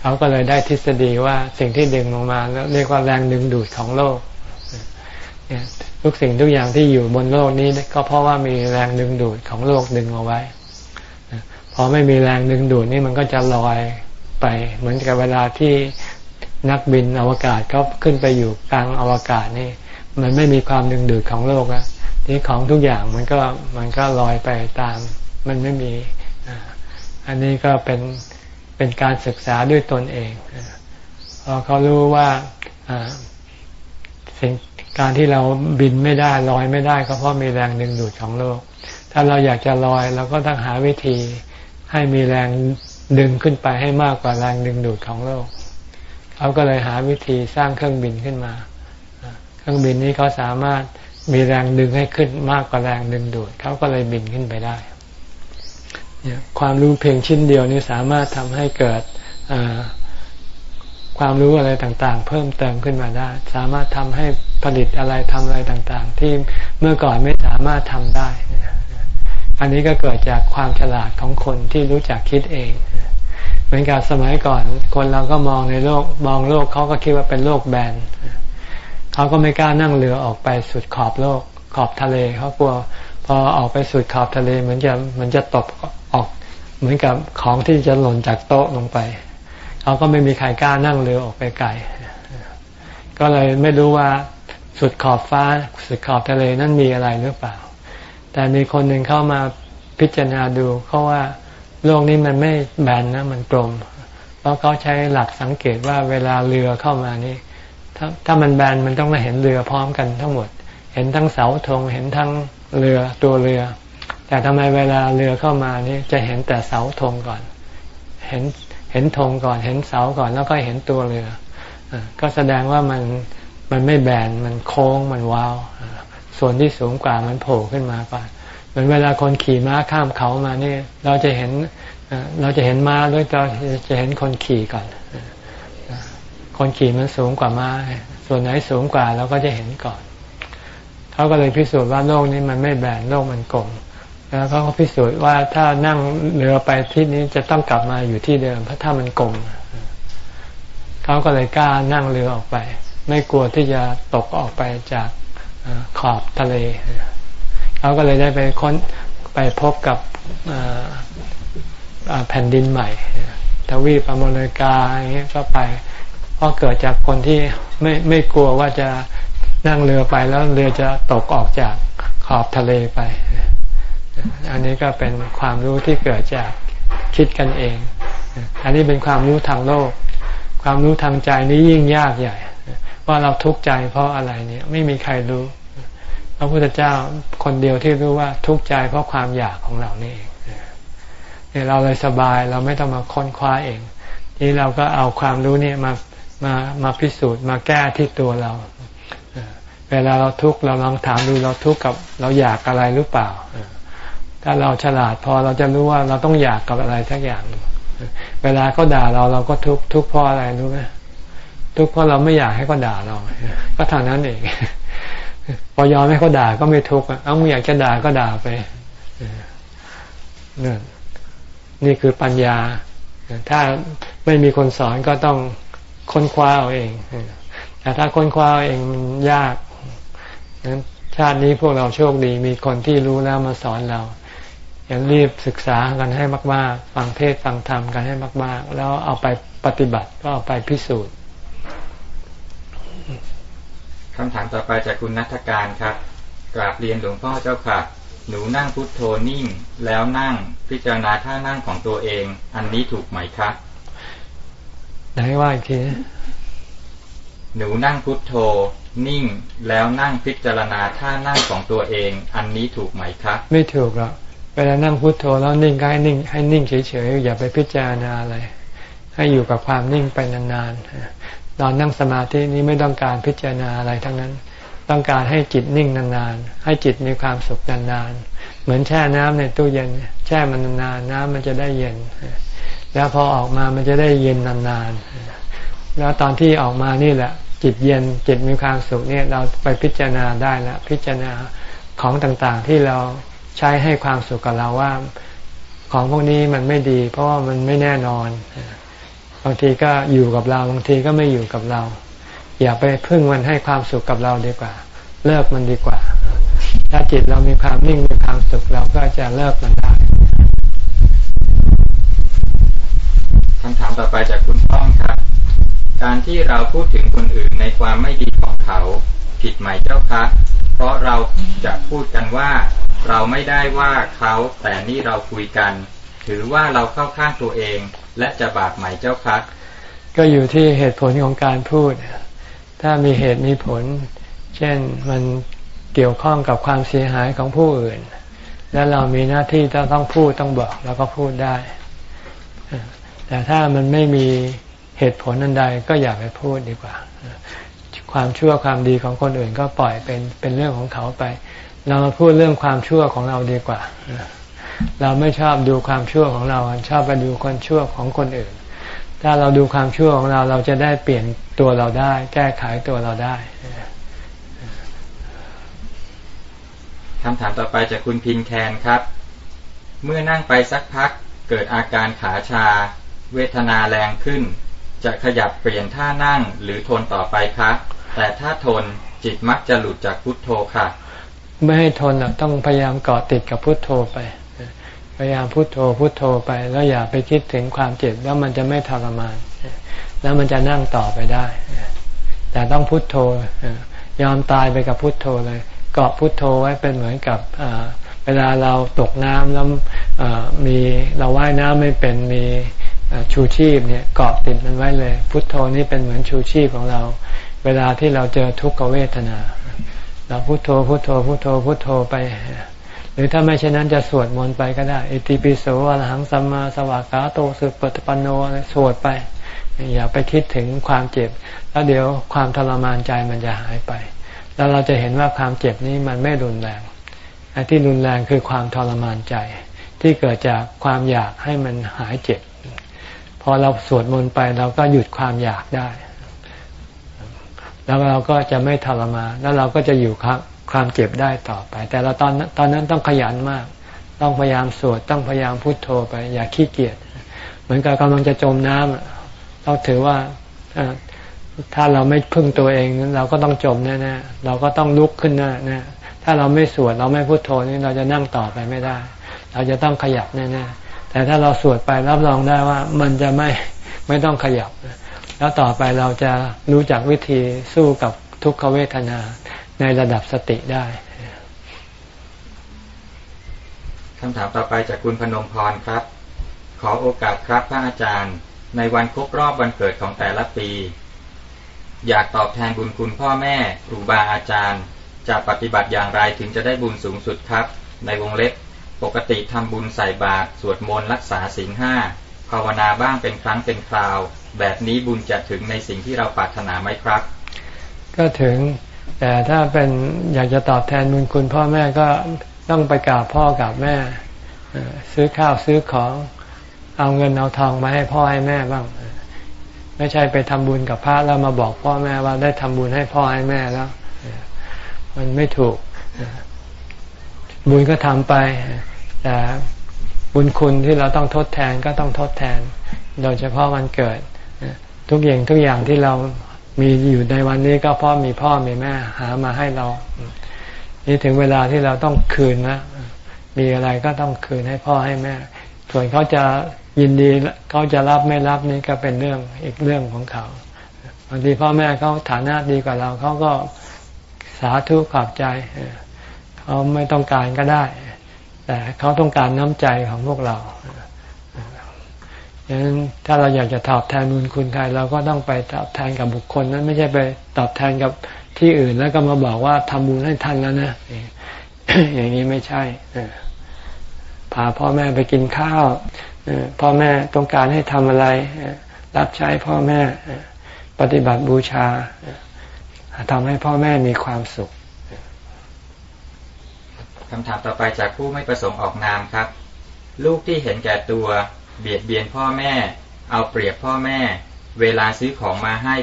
[SPEAKER 1] เขาก็เลยได้ทฤษฎีว่าสิ่งที่ดึงลงมาแล้วเรียกว่าแรงดึงดูดของโลกทุกสิ่งทุกอย่างที่อยู่บนโลกนี้ก็เพราะว่ามีแรงดึงดูดของโลกดึงเอาไว้ พอไม่มีแรงดึงดูดนี่มันก็จะลอยไป เหมือนกับเวลาที่นักบินอวกาศเขาขึ้นไปอยู่กลางอวกาศนี่ มันไม่มีความดึงดูดของโลกอะนี่ของทุกอย่างมันก็มันก็ลอยไปตาม มันไม่มีอันนี้ก็เป็นเป็นการศึกษาด้วยตนเองพอเขารู้ว่าสิ่งการที่เราบินไม่ได้ลอยไม่ได้ก็เพราะมีแรงดึงดูดของโลก ถ้าเราอยากจะลอยเราก็ต้องหาวิธี ให้มีแรงดึงขึ้นไปให้มากกว่าแรงดึงดูดของโลก เขาก็เลยหาวิธีสร้างเครื่องบินขึ้นมา เครื่องบินนี้เขาสามารถมีแรงดึงให้ขึ้นมากกว่าแรงดึงดูด เขาก็เลยบินขึ้นไปได้ความรู้เพียงชิ้นเดียวนี้สามารถทำให้เกิดความรู้อะไรต่างๆ เพิ่มเติมขึ้นมาได้ สามารถทำให้ผลิตอะไรทำอะไรต่างๆ ที่เมื่อก่อนไม่สามารถทำได้ อันนี้ก็เกิดจากความฉลาดของคนที่รู้จักคิดเอง เหมือนกับสมัยก่อน คนเราก็มองในโลกมองโลกเขาก็คิดว่าเป็นโลกแบนเขาก็ไม่กล้านั่งเรือออกไปสุดขอบโลกขอบทะเลเขากลัวพอออกไปสุดขอบทะเลเหมือนจะเหมือนจะตกออกเหมือนกับของที่จะหล่นจากโต๊ะลงไปเขาก็ไม่มีใครกล้านั่งเรือออกไปไกลก็เลยไม่รู้ว่าสุดขอบฟ้า สุดขอบทะเลนั่นมีอะไรหรือเปล่า แต่มีคนหนึ่งเข้ามาพิจารณาดูเขาว่าโลกนี้มันไม่แบนนะมันกลม เพราะเขาใช้หลักสังเกตว่าเวลาเรือเข้ามานี่ถ้าถ้ามันแบนมันต้องมาเห็นเรือพร้อมกันทั้งหมด เห็นทั้งเสาธงเห็นทั้งเรือตัวเรือ แต่ทำไมเวลาเรือเข้ามานี่จะเห็นแต่เสาธงก่อน เห็นเห็นธงก่อนเห็นเสาก่อนแล้วก็เห็นตัวเรือ ก็แสดงว่ามันมันไม่แบนมันโค้งมันวาว ส่วนที่สูงกว่ามันโผล่ขึ้นมาก่อนเหมือนเวลาคนขี่ม้าข้ามเขามาเนี่ย เราจะเห็นเราจะเห็นม้าด้วยเราจะเห็นคนขี่ก่อน คนขี่มันสูงกว่าม้า ส่วนไหนสูงกว่าเราก็จะเห็นก่อน เขาก็เลยพิสูจน์ว่าโลกนี้มันไม่แบนโลกมันกลมแล้วเขาก็พิสูจน์ว่าถ้านั่งเรือไปที่นี้จะต้องกลับมาอยู่ที่เดิมเพราะถ้ามันกลมเขาก็เลยกล้านั่งเรือออกไป ไม่กลัวที่จะตกออกไปจาก ขอบทะเลเขาก็เลยได้ไปค้นไปพบกับแผ่นดินใหม่ทวีปอเมริกาอย่างเงี้ยก็ไปเพราะเกิดจากคนที่ไม่ไม่กลัวว่าจะนั่งเรือไปแล้วเรือจะตกออกจากขอบทะเลไป อันนี้ก็เป็นความรู้ที่เกิดจากคิดกันเอง อันนี้เป็นความรู้ทางโลก ความรู้ทางใจนี้ยิ่งยากใหญ่ ว่าเราทุกข์ใจเพราะอะไรเนี่ยไม่มีใครรู้ พระพุทธเจ้าคนเดียวที่รู้ว่าทุกข์ใจเพราะความอยากของเรานี่เองเนี่ยเราเลยสบายเราไม่ต้องมาค้นคว้าเอง ที่เราก็เอาความรู้เนี่ยมามามาพิสูจน์มาแก้ที่ตัวเรา เวลาเราทุกข์เราลองถามดูเราทุกข์กับเราอยากอะไรหรือเปล่า ถ้าเราฉลาดพอเราจะรู้ว่าเราต้องอยากกับอะไรสักอย่าง เวลาเขาด่าเราเราก็ทุกข์ทุกข์เพราะอะไรรู้ไหม ทุกเพราะเราไม่อยากให้เขาด่าเรา ก็ทางนั้นเอง พอยอมให้เขาด่าก็ไม่ทุกข์เอาไม่อยากจะด่าก็ด่าไปนี่นี่คือปัญญา ถ้าไม่มีคนสอนก็ต้องค้นคว้าเอาเอง แต่ถ้าค้นคว้าเองมันยากนั้นชาตินี้พวกเราโชคดี มีคนที่รู้แล้วมาสอนเราอยังรีบศึกษากันให้มาก ๆ ฟังเทศฟังธรรมกันให้มาก ๆ แล้วเอาไปปฏิบัติก็เอาไปพิสูจน์
[SPEAKER 3] คำถามต่อไปจากคุณนัทการครับ กราบเรียนหลวงพ่อเจ้าค่ะ หนูนั่งพุทโธนิ่ง แล้วนั่งพิจารณาท่านั่งของตัวเอง อันนี้ถูกไหมครับ
[SPEAKER 1] ไหนว่าอีกที
[SPEAKER 3] หนูนั่งพุทโธ นิ่งแล้วนั่งพิจารณาท่านั่งของตัวเอง อันนี้ถูกไหมครับ
[SPEAKER 1] ไม่ถูกหรอกเวลานั่งพุโทโธแล้วนิ่งก็ให้นิ่ง ให้นิ่งเฉยๆอย่าไปพิจารณาอะไรให้อยู่กับความนิ่งไปนานๆ ตอนนั่งสมาธินี้ไม่ต้องการพิจารณาอะไรทั้งนั้น ต้องการให้จิตนิ่งนานๆ ให้จิตมีความสุขนานๆ เหมือนแช่น้ำในตู้เย็น แช่มันนานๆน้ำมันจะได้เย็น แล้วพอออกมามันจะได้เย็นนานๆ แล้วตอนที่ออกมานี่แหละ จิตเย็นจิตมีความสุขเนี่ยเราไปพิจารณาได้ล้วพิจารณาของต่างๆที่เราใช้ให้ความสุขกับเราว่า ของพวกนี้มันไม่ดี เพราะว่ามันไม่แน่นอน บางทีก็อยู่กับเรา บางทีก็ไม่อยู่กับเรา อย่าไปพึ่งมันให้ความสุขกับเราดีกว่า เลิกมันดีกว่า ถ้าจิตเรามีความนิ่งมีความสุขเราก็จะเลิกมันได้
[SPEAKER 3] คำถามต่อไปจากคุณป้องครับ การที่เราพูดถึงคนอื่นในความไม่ดีของเขาผิดไหมเจ้าคะเพราะเราจะพูดกันว่า เราไม่ได้ว่าเขาแต่นี่เราคุยกัน ถือว่าเราเข้าข้างตัวเอง และจะบาปไหมเจ้าคะ
[SPEAKER 1] ก็อยู่ที่เหตุผลของการพูด ถ้ามีเหตุมีผล เช่นมันเกี่ยวข้องกับความเสียหายของผู้อื่น แล้วเรามีหน้าที่จะต้องพูดต้องบอกแล้วก็พูดได้ แต่ถ้ามันไม่มีเหตุผลอันใดก็อย่าไปพูดดีกว่า ความชั่วความดีของคนอื่นก็ปล่อยเป็นเป็นเรื่องของเขาไป เรามาพูดเรื่องความชั่วของเราดีกว่า เราไม่ชอบดูความชั่วของเราชอบไปดูคนชั่วของคนอื่น ถ้าเราดูความชั่วของเราเราจะได้เปลี่ยนตัวเราได้ แก้ไขตัวเราได้
[SPEAKER 3] คำถามต่อไปจากคุณพินแคนครับ เมื่อนั่งไปสักพักเกิดอาการขาชา เวทนาแรงขึ้น จะขยับเปลี่ยนท่านั่งหรือทนต่อไปคะแต่ถ้าทนจิตมักจะหลุดจากพุทโธค่ะ
[SPEAKER 1] ไม่ให้ทนต้องพยายามเกาะติดกับพุทโธไป พยายามพุทโธพุทโธไป แล้วอย่าไปคิดถึงความเจ็บแล้วมันจะไม่ทรมาน แล้วมันจะนั่งต่อไปได้ แต่ต้องพุทโธยอมตายไปกับพุทโธเลย เกาะพุทโธไว้เป็นเหมือนกับเวลาเราตกน้ำแล้วมีเราว่ายน้ำไม่เป็นมีชูชีพเนี่ยเกาะติดมันไว้เลย พุทโธนี่เป็นเหมือนชูชีพของเรา เวลาที่เราเจอทุกขเวทนา เราพุทโธพุทโธพุทโธพุทโธไป หรือถ้าไม่เช่นนั้นจะสวดมนต์ไปก็ได้อิติปิโสอรหังสัมมาสวากาโตสุปฏิปันโนสวดไป อย่าไปคิดถึงความเจ็บ แล้วเดี๋ยวความทรมานใจมันจะหายไป แล้วเราจะเห็นว่าความเจ็บนี้มันไม่รุนแรงไอ้ที่รุนแรงคือความทรมานใจ ที่เกิดจากความอยากให้มันหายเจ็บ พอเราสวดมนต์ไปเราก็หยุดความอยากได้ แล้วเราก็จะไม่ทรมานแล้วเราก็จะอยู่ครับ ความเจ็บได้ต่อไป แต่เราตอนตอนนั้นต้องขยันมาก ต้องพยายามสวดต้องพยายามพุโทโธไป อย่าขี้เกียจเหมือนกับกำลังจะจมน้ำต้องถือว่าถ้าเราไม่พึ่งตัวเองเราก็ต้องจมแน่ๆเราก็ต้องลุกขึ้นแน่ๆถ้าเราไม่สวดเราไม่พุโทโธนี่เราจะนั่งต่อไปไม่ได้ เราจะต้องขยับแน่ๆแต่ถ้าเราสวดไปรับรองได้ว่ามันจะไม่ไม่ต้องขยับ แล้วต่อไปเราจะรู้จักวิธีสู้กับทุกขเวทนา ในระดับสติได้
[SPEAKER 3] คำถามต่อไปจากคุณพนมพรครับ ขอโอกาสครับพระอาจารย์ ในวันครบรอบวันเกิดของแต่ละปี อยากตอบแทนบุญคุณพ่อแม่ครูบาอาจารย์ จะปฏิบัติอย่างไรถึงจะได้บุญสูงสุดครับ ในวงเล็บปกติทำบุญใส่บาตรสวดมนต์รักษาศีลห้าภาวนาบ้างเป็นครั้งเป็นคราว แบบนี้บุญจะถึงในสิ่งที่เราปรารถนาไหมครับ
[SPEAKER 1] ก็ถึง แต่ถ้าเป็นอยากจะตอบแทนบุญคุณพ่อแม่ก็ต้องไปกราบพ่อกราบแม่ ซื้อข้าวซื้อของเอาเงินเอาทองมาให้พ่อให้แม่บ้าง ไม่ใช่ไปทำบุญกับพระแล้วมาบอกพ่อแม่ว่าได้ทำบุญให้พ่อให้แม่แล้ว มันไม่ถูก บุญก็ทำไป แต่บุญคุณที่เราต้องทดแทนก็ต้องทดแทน โดยเฉพาะวันเกิด ทุกอย่างทุกอย่างที่เรา มีอยู่ในวันนี้ก็เพราะมีพ่อมีแม่หามาให้เรา นี่ถึงเวลาที่เราต้องคืนนะมีอะไรก็ต้องคืนให้พ่อให้แม่ ส่วนเขาจะยินดีเขาจะรับไม่รับนี่ก็เป็นเรื่องอีกเรื่องของเขาบางทีพ่อแม่เขาฐานะดีกว่าเราเขาก็สาธุขอบใจเขาไม่ต้องการก็ได้ แต่เขาต้องการน้ำใจของพวกเรา ดังนั้นถ้าเราอยากจะตอบแทนบุญคุณใครเราก็ต้องไปตอบแทนกับบุคคลนั้นไม่ใช่ไปตอบแทนกับที่อื่นแล้วก็มาบอกว่าทำบุญให้ท่านแล้วนะอย่างนี้ไม่ใช่พาพ่อแม่ไปกินข้าวพ่อแม่ต้องการให้ทำอะไร รับใช้พ่อแม่ปฏิบัติบูชาทำให้พ่อแม่มีความสุข
[SPEAKER 3] คำถามต่อไปจากผู้ไม่ประสงค์ออกนามครับ ลูกที่เห็นแก่ตัว เบียดเบียนพ่อแม่ เอาเปรียบพ่อแม่ เวลาซื้อของมาให้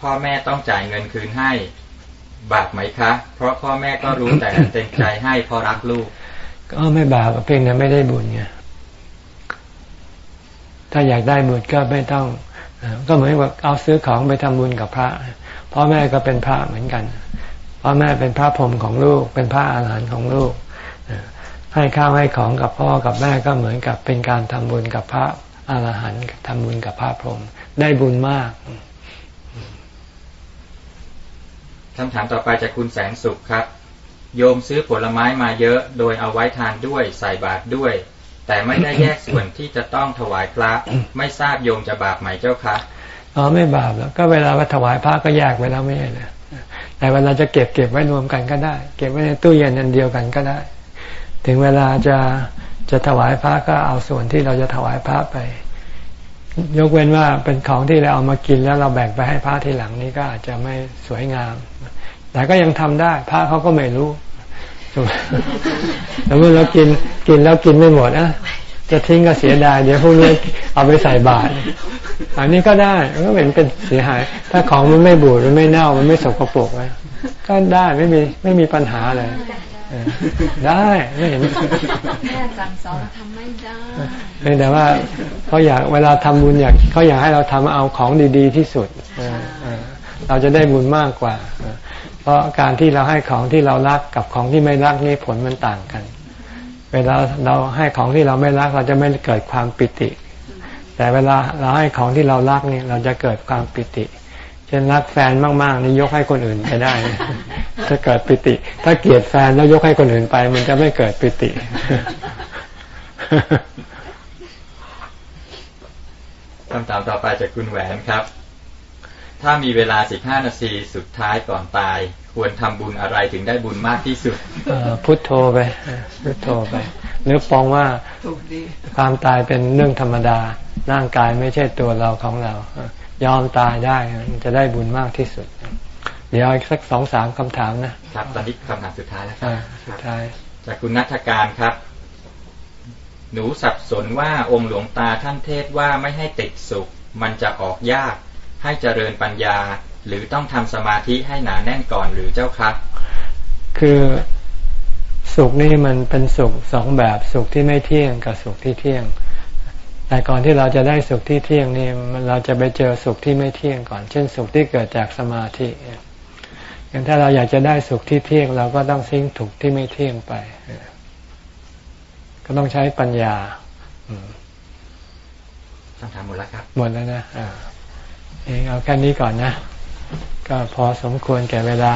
[SPEAKER 3] พ่อแม่ต้องจ่ายเงินคืนให้ บาปไหมคะ เพราะพ่อแม่ก็รู้แต่เต็มใจให้เพราะรักลูก
[SPEAKER 1] ก็ไม่บาปเพียงแต่ไม่ได้บุญไงถ้าอยากได้บุญก็ไม่ต้องก็เหมือนว่าเอาซื้อของไปทำบุญกับพระพ่อแม่ก็เป็นพระเหมือนกันพ่อแม่เป็นพระพรหมของลูก เป็นพระอาหารหันต์ของลูก ให้ข้าวให้ของกับพ่อกับแม่ก็เหมือนกับเป็นการทำบุญกับพระอาหารหันต์ทำบุญกับพระพรหมได้บุญมาก
[SPEAKER 3] คำถามต่อไปจากคุณแสงสุขครับ โยมซื้อผลไม้มาเยอะ โดยเอาไว้ทานด้วยใส่บาตรด้วย แต่ไม่ได้แยกส่วนที่จะต้องถวายพระ ไม่ทราบโยมจะบาปไหมเจ้าคะ
[SPEAKER 1] อ๋อไม่บาปแล้วก็เวลามาถวายพระก็แยกไว้แล้วไม่ใช่เลยแต่เวลาจะเก็บเก็บไว้รวมกันก็ได้ เก็บไว้ในตู้เย็นอันเดียวกันก็ได้ ถึงเวลาจะจะถวายพระก็เอาส่วนที่เราจะถวายพระไป ยกเว้นว่าเป็นของที่เราเอามากินแล้วเราแบ่งไปให้พระทีหลังนี้ก็อาจจะไม่สวยงาม แต่ก็ยังทำได้ พระเขาก็ไม่รู้สมมติเรากินกินแล้วกินไม่หมดนะจะทิ้งก็เสียดายเดี๋ยวพวกนี้เอาไปใส่บาตรอันนี้ก็ได้ก็เป็นเป็นเสียหาย ถ้าของมันไม่บูดมันไม่เน่ามันไม่สกปรกไว้ก็ได้ไม่มีไม่มีปัญหาเลย ได้ไม่เห็น
[SPEAKER 2] แม่สั่งสอนทำไม่
[SPEAKER 1] ได้แต่ว่าเขาอยากเวลาทำบุญอยากเขาอยากให้เราทำเอาของดี ๆ ที่สุดเราจะได้บุญมากกว่า เพราะการที่เราให้ของที่เรารักกับของที่ไม่รักนี่ผลมันต่างกัน เวลาเราให้ของที่เราไม่รัก เราจะไม่เกิดความปิติ แต่เวลาเราให้ของที่เรารักนี่เราจะเกิดความปิติเช่นรักแฟนมากๆนี่ยกให้คนอื่นไปได้จะเกิดปิติ ถ้าเกลียดแฟนแล้วยกให้คนอื่นไป มันจะไม่เกิดปิติ
[SPEAKER 3] คำถามต่อไปจากคุณแหวนครับ ถ้ามีเวลาสิบห้านาทีสุดท้ายก่อนตาย ควรทำบุญอะไรถึงได้บุญมากที่สุด
[SPEAKER 1] พุทโธไปพุทโธไปนึกปองว่าความตายเป็นเรื่องธรรมดา ร่างกายไม่ใช่ตัวเราของเรา ยอมตายได้จะได้บุญมากที่สุด เดี๋ยวอีกสักสองสามคำถามนะ
[SPEAKER 3] ครับตอนนี้คำถามสุดท้ายแล้วครับ
[SPEAKER 1] สุดท้าย
[SPEAKER 3] จากคุณนัทการครับ หนูสับสนว่าองค์หลวงตาท่านเทศว่าไม่ให้ติดสุข มันจะออกยาก ให้เจริญปัญญา หรือต้องทำสมาธิให้หนาแน่นก่อนหรือเจ้าครับ
[SPEAKER 1] คือสุขนี่มันเป็นสุขสองแบบสุขที่ไม่เที่ยงกับสุขที่เที่ยง แต่ก่อนที่เราจะได้สุขที่เที่ยงนี่เราจะไปเจอสุขที่ไม่เที่ยงก่อน เช่นสุขที่เกิดจากสมาธิอย่างถ้าเราอยากจะได้สุขที่เที่ยง เราก็ต้องสิ้งถูกที่ไม่เที่ยงไป ก็ต้องใช้ปัญญา
[SPEAKER 3] คำถามหมดแล้วครับ
[SPEAKER 1] หมดแล้วนะอ่าเองเอาแค่นี้ก่อนนะ ก็พอสมควรแก่เวลา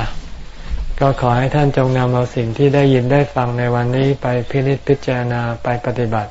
[SPEAKER 1] ก็ขอให้ท่านจงนำเอาสิ่งที่ได้ยินได้ฟังในวันนี้ไปพินิจพิจารณาไปปฏิบัติ